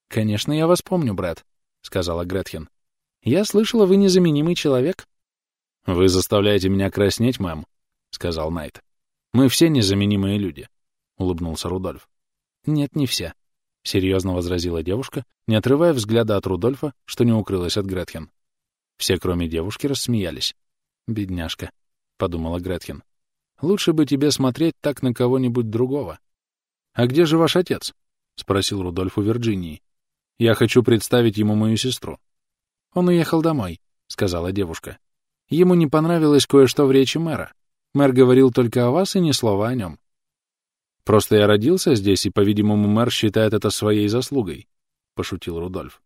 «Конечно, я вас помню, Брэд», — сказала Гретхен. «Я слышала, вы незаменимый человек». «Вы заставляете меня краснеть, мэм», — сказал Найт. Мы все незаменимые люди, — улыбнулся Рудольф. Нет, не все, — серьезно возразила девушка, не отрывая взгляда от Рудольфа, что не укрылась от Гретхен. Все, кроме девушки, рассмеялись. «Бедняжка», — подумала Гретхен. «Лучше бы тебе смотреть так на кого-нибудь другого». «А где же ваш отец?» — спросил Рудольф у Вирджинии. «Я хочу представить ему мою сестру». «Он уехал домой», — сказала девушка. «Ему не понравилось кое-что в речи мэра. Мэр говорил только о вас и ни слова о нем. Просто я родился здесь, и, по-видимому, мэр считает это своей заслугой, — пошутил Рудольф.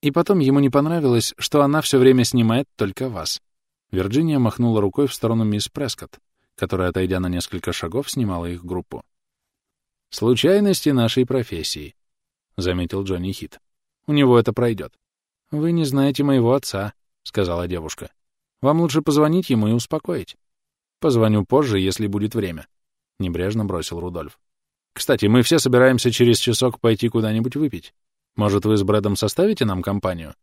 И потом ему не понравилось, что она все время снимает только вас. Вирджиния махнула рукой в сторону мисс Прескотт, которая, отойдя на несколько шагов, снимала их группу. «Случайности нашей профессии», — заметил Джонни Хит. «У него это пройдет». «Вы не знаете моего отца», — сказала девушка. «Вам лучше позвонить ему и успокоить». Позвоню позже, если будет время. Небрежно бросил Рудольф. Кстати, мы все собираемся через часок пойти куда-нибудь выпить. Может, вы с Брэдом составите нам компанию?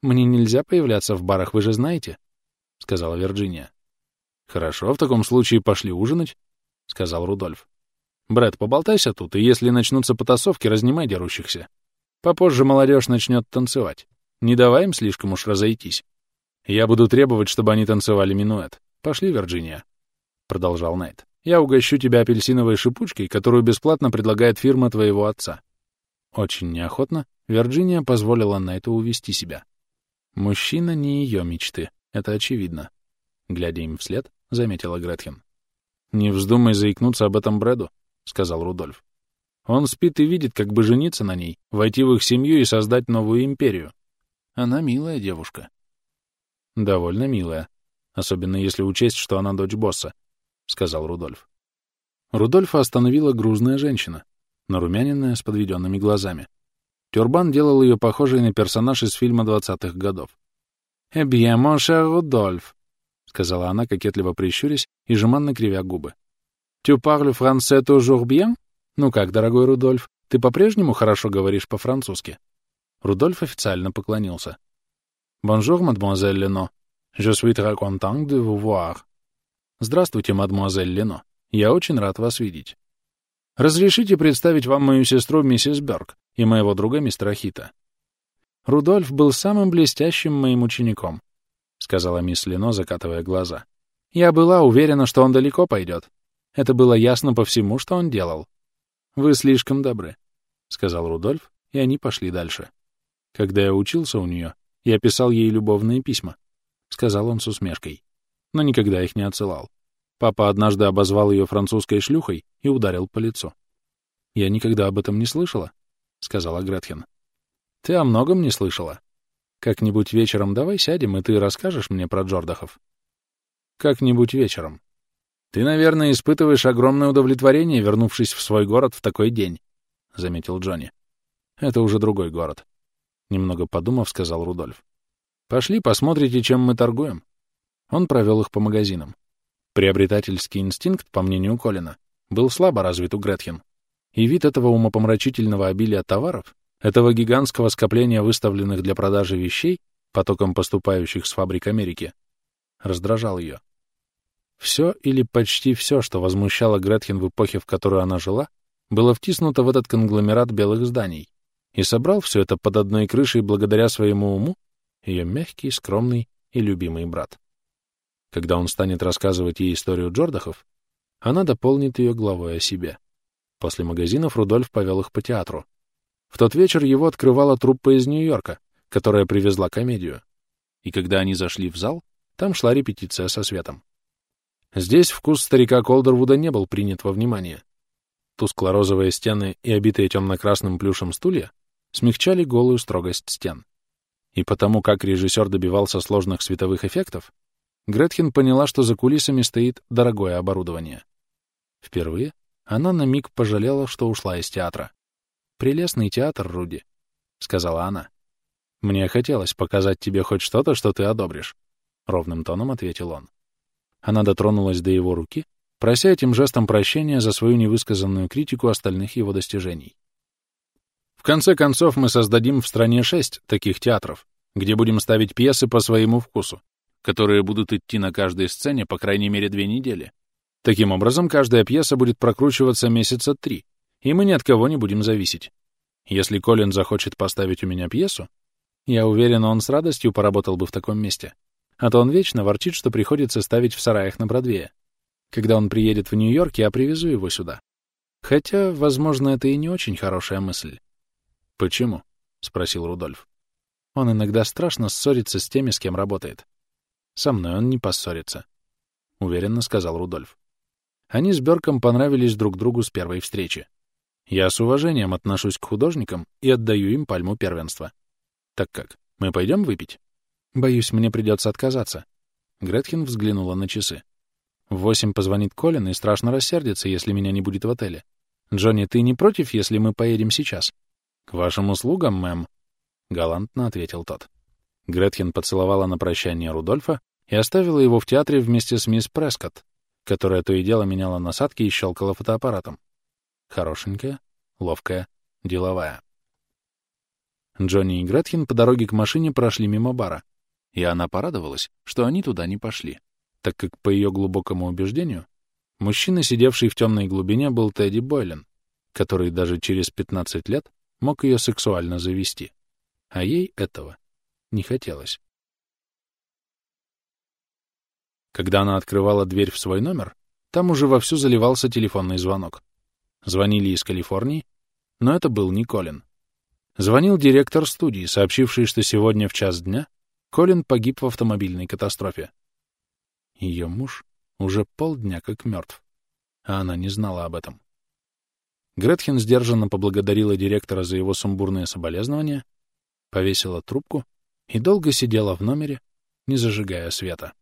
Мне нельзя появляться в барах, вы же знаете, — сказала Вирджиния. Хорошо, в таком случае пошли ужинать, — сказал Рудольф. Брэд, поболтайся тут, и если начнутся потасовки, разнимай дерущихся. Попозже молодежь начнет танцевать. Не давай им слишком уж разойтись. Я буду требовать, чтобы они танцевали минуэт. «Пошли, Вирджиния», — продолжал Найт. «Я угощу тебя апельсиновой шипучкой, которую бесплатно предлагает фирма твоего отца». Очень неохотно Вирджиния позволила Найту увести себя. Мужчина не ее мечты, это очевидно. Глядя им вслед, заметила Гретхен. «Не вздумай заикнуться об этом Брэду», — сказал Рудольф. «Он спит и видит, как бы жениться на ней, войти в их семью и создать новую империю. Она милая девушка». «Довольно милая», особенно если учесть, что она дочь босса», — сказал Рудольф. Рудольфа остановила грузная женщина, нарумяненная с подведенными глазами. Тюрбан делал ее похожей на персонаж из фильма двадцатых годов. «Eh bien, mon cher Рудольф», — сказала она, кокетливо прищурясь и жеманно кривя губы. «Tu parles français toujours bien? Ну как, дорогой Рудольф, ты по-прежнему хорошо говоришь по-французски?» Рудольф официально поклонился. «Bonjour, mademoiselle Лено», Je suis très content de vous voir. Здравствуйте, мадемуазель Лено. Я очень рад вас видеть. Разрешите представить вам мою сестру миссис Бёрк и моего друга мистера Хита. Рудольф был самым блестящим моим учеником, — сказала мисс Лено, закатывая глаза. Я была уверена, что он далеко пойдет. Это было ясно по всему, что он делал. Вы слишком добры, — сказал Рудольф, и они пошли дальше. Когда я учился у нее, я писал ей любовные письма. — сказал он с усмешкой. Но никогда их не отсылал. Папа однажды обозвал ее французской шлюхой и ударил по лицу. «Я никогда об этом не слышала», — сказала Гретхен. «Ты о многом не слышала. Как-нибудь вечером давай сядем, и ты расскажешь мне про Джордахов». «Как-нибудь вечером. Ты, наверное, испытываешь огромное удовлетворение, вернувшись в свой город в такой день», — заметил Джонни. Это уже другой город. Немного подумав, сказал Рудольф. Пошли, посмотрите, чем мы торгуем. Он провел их по магазинам. Приобретательский инстинкт, по мнению Колина, был слабо развит у Гретхен. И вид этого умопомрачительного обилия товаров, этого гигантского скопления выставленных для продажи вещей, потоком поступающих с фабрик Америки, раздражал ее. Все или почти все, что возмущало Гретхен в эпохе, в которой она жила, было втиснуто в этот конгломерат белых зданий, и собрал все это под одной крышей благодаря своему уму ее мягкий, скромный и любимый брат. Когда он станет рассказывать ей историю Джордахов, она дополнит ее главой о себе. После магазинов Рудольф повел их по театру. В тот вечер его открывала труппа из Нью-Йорка, которая привезла комедию. И когда они зашли в зал, там шла репетиция со светом. Здесь вкус старика Колдервуда не был принят во внимание. Тускло-розовые стены и обитые темно-красным плюшем стулья смягчали голую строгость стен. И потому, как режиссер добивался сложных световых эффектов, Гретхен поняла, что за кулисами стоит дорогое оборудование. Впервые она на миг пожалела, что ушла из театра. «Прелестный театр, Руди», — сказала она. «Мне хотелось показать тебе хоть что-то, что ты одобришь», — ровным тоном ответил он. Она дотронулась до его руки, прося этим жестом прощения за свою невысказанную критику остальных его достижений. В конце концов, мы создадим в стране шесть таких театров, где будем ставить пьесы по своему вкусу, которые будут идти на каждой сцене по крайней мере две недели. Таким образом, каждая пьеса будет прокручиваться месяца три, и мы ни от кого не будем зависеть. Если Колин захочет поставить у меня пьесу, я уверен, он с радостью поработал бы в таком месте. А то он вечно ворчит, что приходится ставить в сараях на Бродвее. Когда он приедет в Нью-Йорк, я привезу его сюда. Хотя, возможно, это и не очень хорошая мысль. «Почему?» — спросил Рудольф. «Он иногда страшно ссорится с теми, с кем работает. Со мной он не поссорится», — уверенно сказал Рудольф. Они с Бёрком понравились друг другу с первой встречи. Я с уважением отношусь к художникам и отдаю им пальму первенства. Так как, мы пойдем выпить? Боюсь, мне придется отказаться. Гретхен взглянула на часы. В восемь позвонит Колин и страшно рассердится, если меня не будет в отеле. Джонни, ты не против, если мы поедем сейчас? «К вашим услугам, мэм», — галантно ответил тот. Гретхен поцеловала на прощание Рудольфа и оставила его в театре вместе с мисс Прескотт, которая то и дело меняла насадки и щелкала фотоаппаратом. Хорошенькая, ловкая, деловая. Джонни и Гретхен по дороге к машине прошли мимо бара, и она порадовалась, что они туда не пошли, так как, по ее глубокому убеждению, мужчина, сидевший в темной глубине, был Тедди Бойлен, который даже через 15 лет мог ее сексуально завести, а ей этого не хотелось. Когда она открывала дверь в свой номер, там уже вовсю заливался телефонный звонок. Звонили из Калифорнии, но это был не Колин. Звонил директор студии, сообщивший, что сегодня в час дня Колин погиб в автомобильной катастрофе. Ее муж уже полдня как мертв, а она не знала об этом. Гретхен сдержанно поблагодарила директора за его сумбурные соболезнования, повесила трубку и долго сидела в номере, не зажигая света.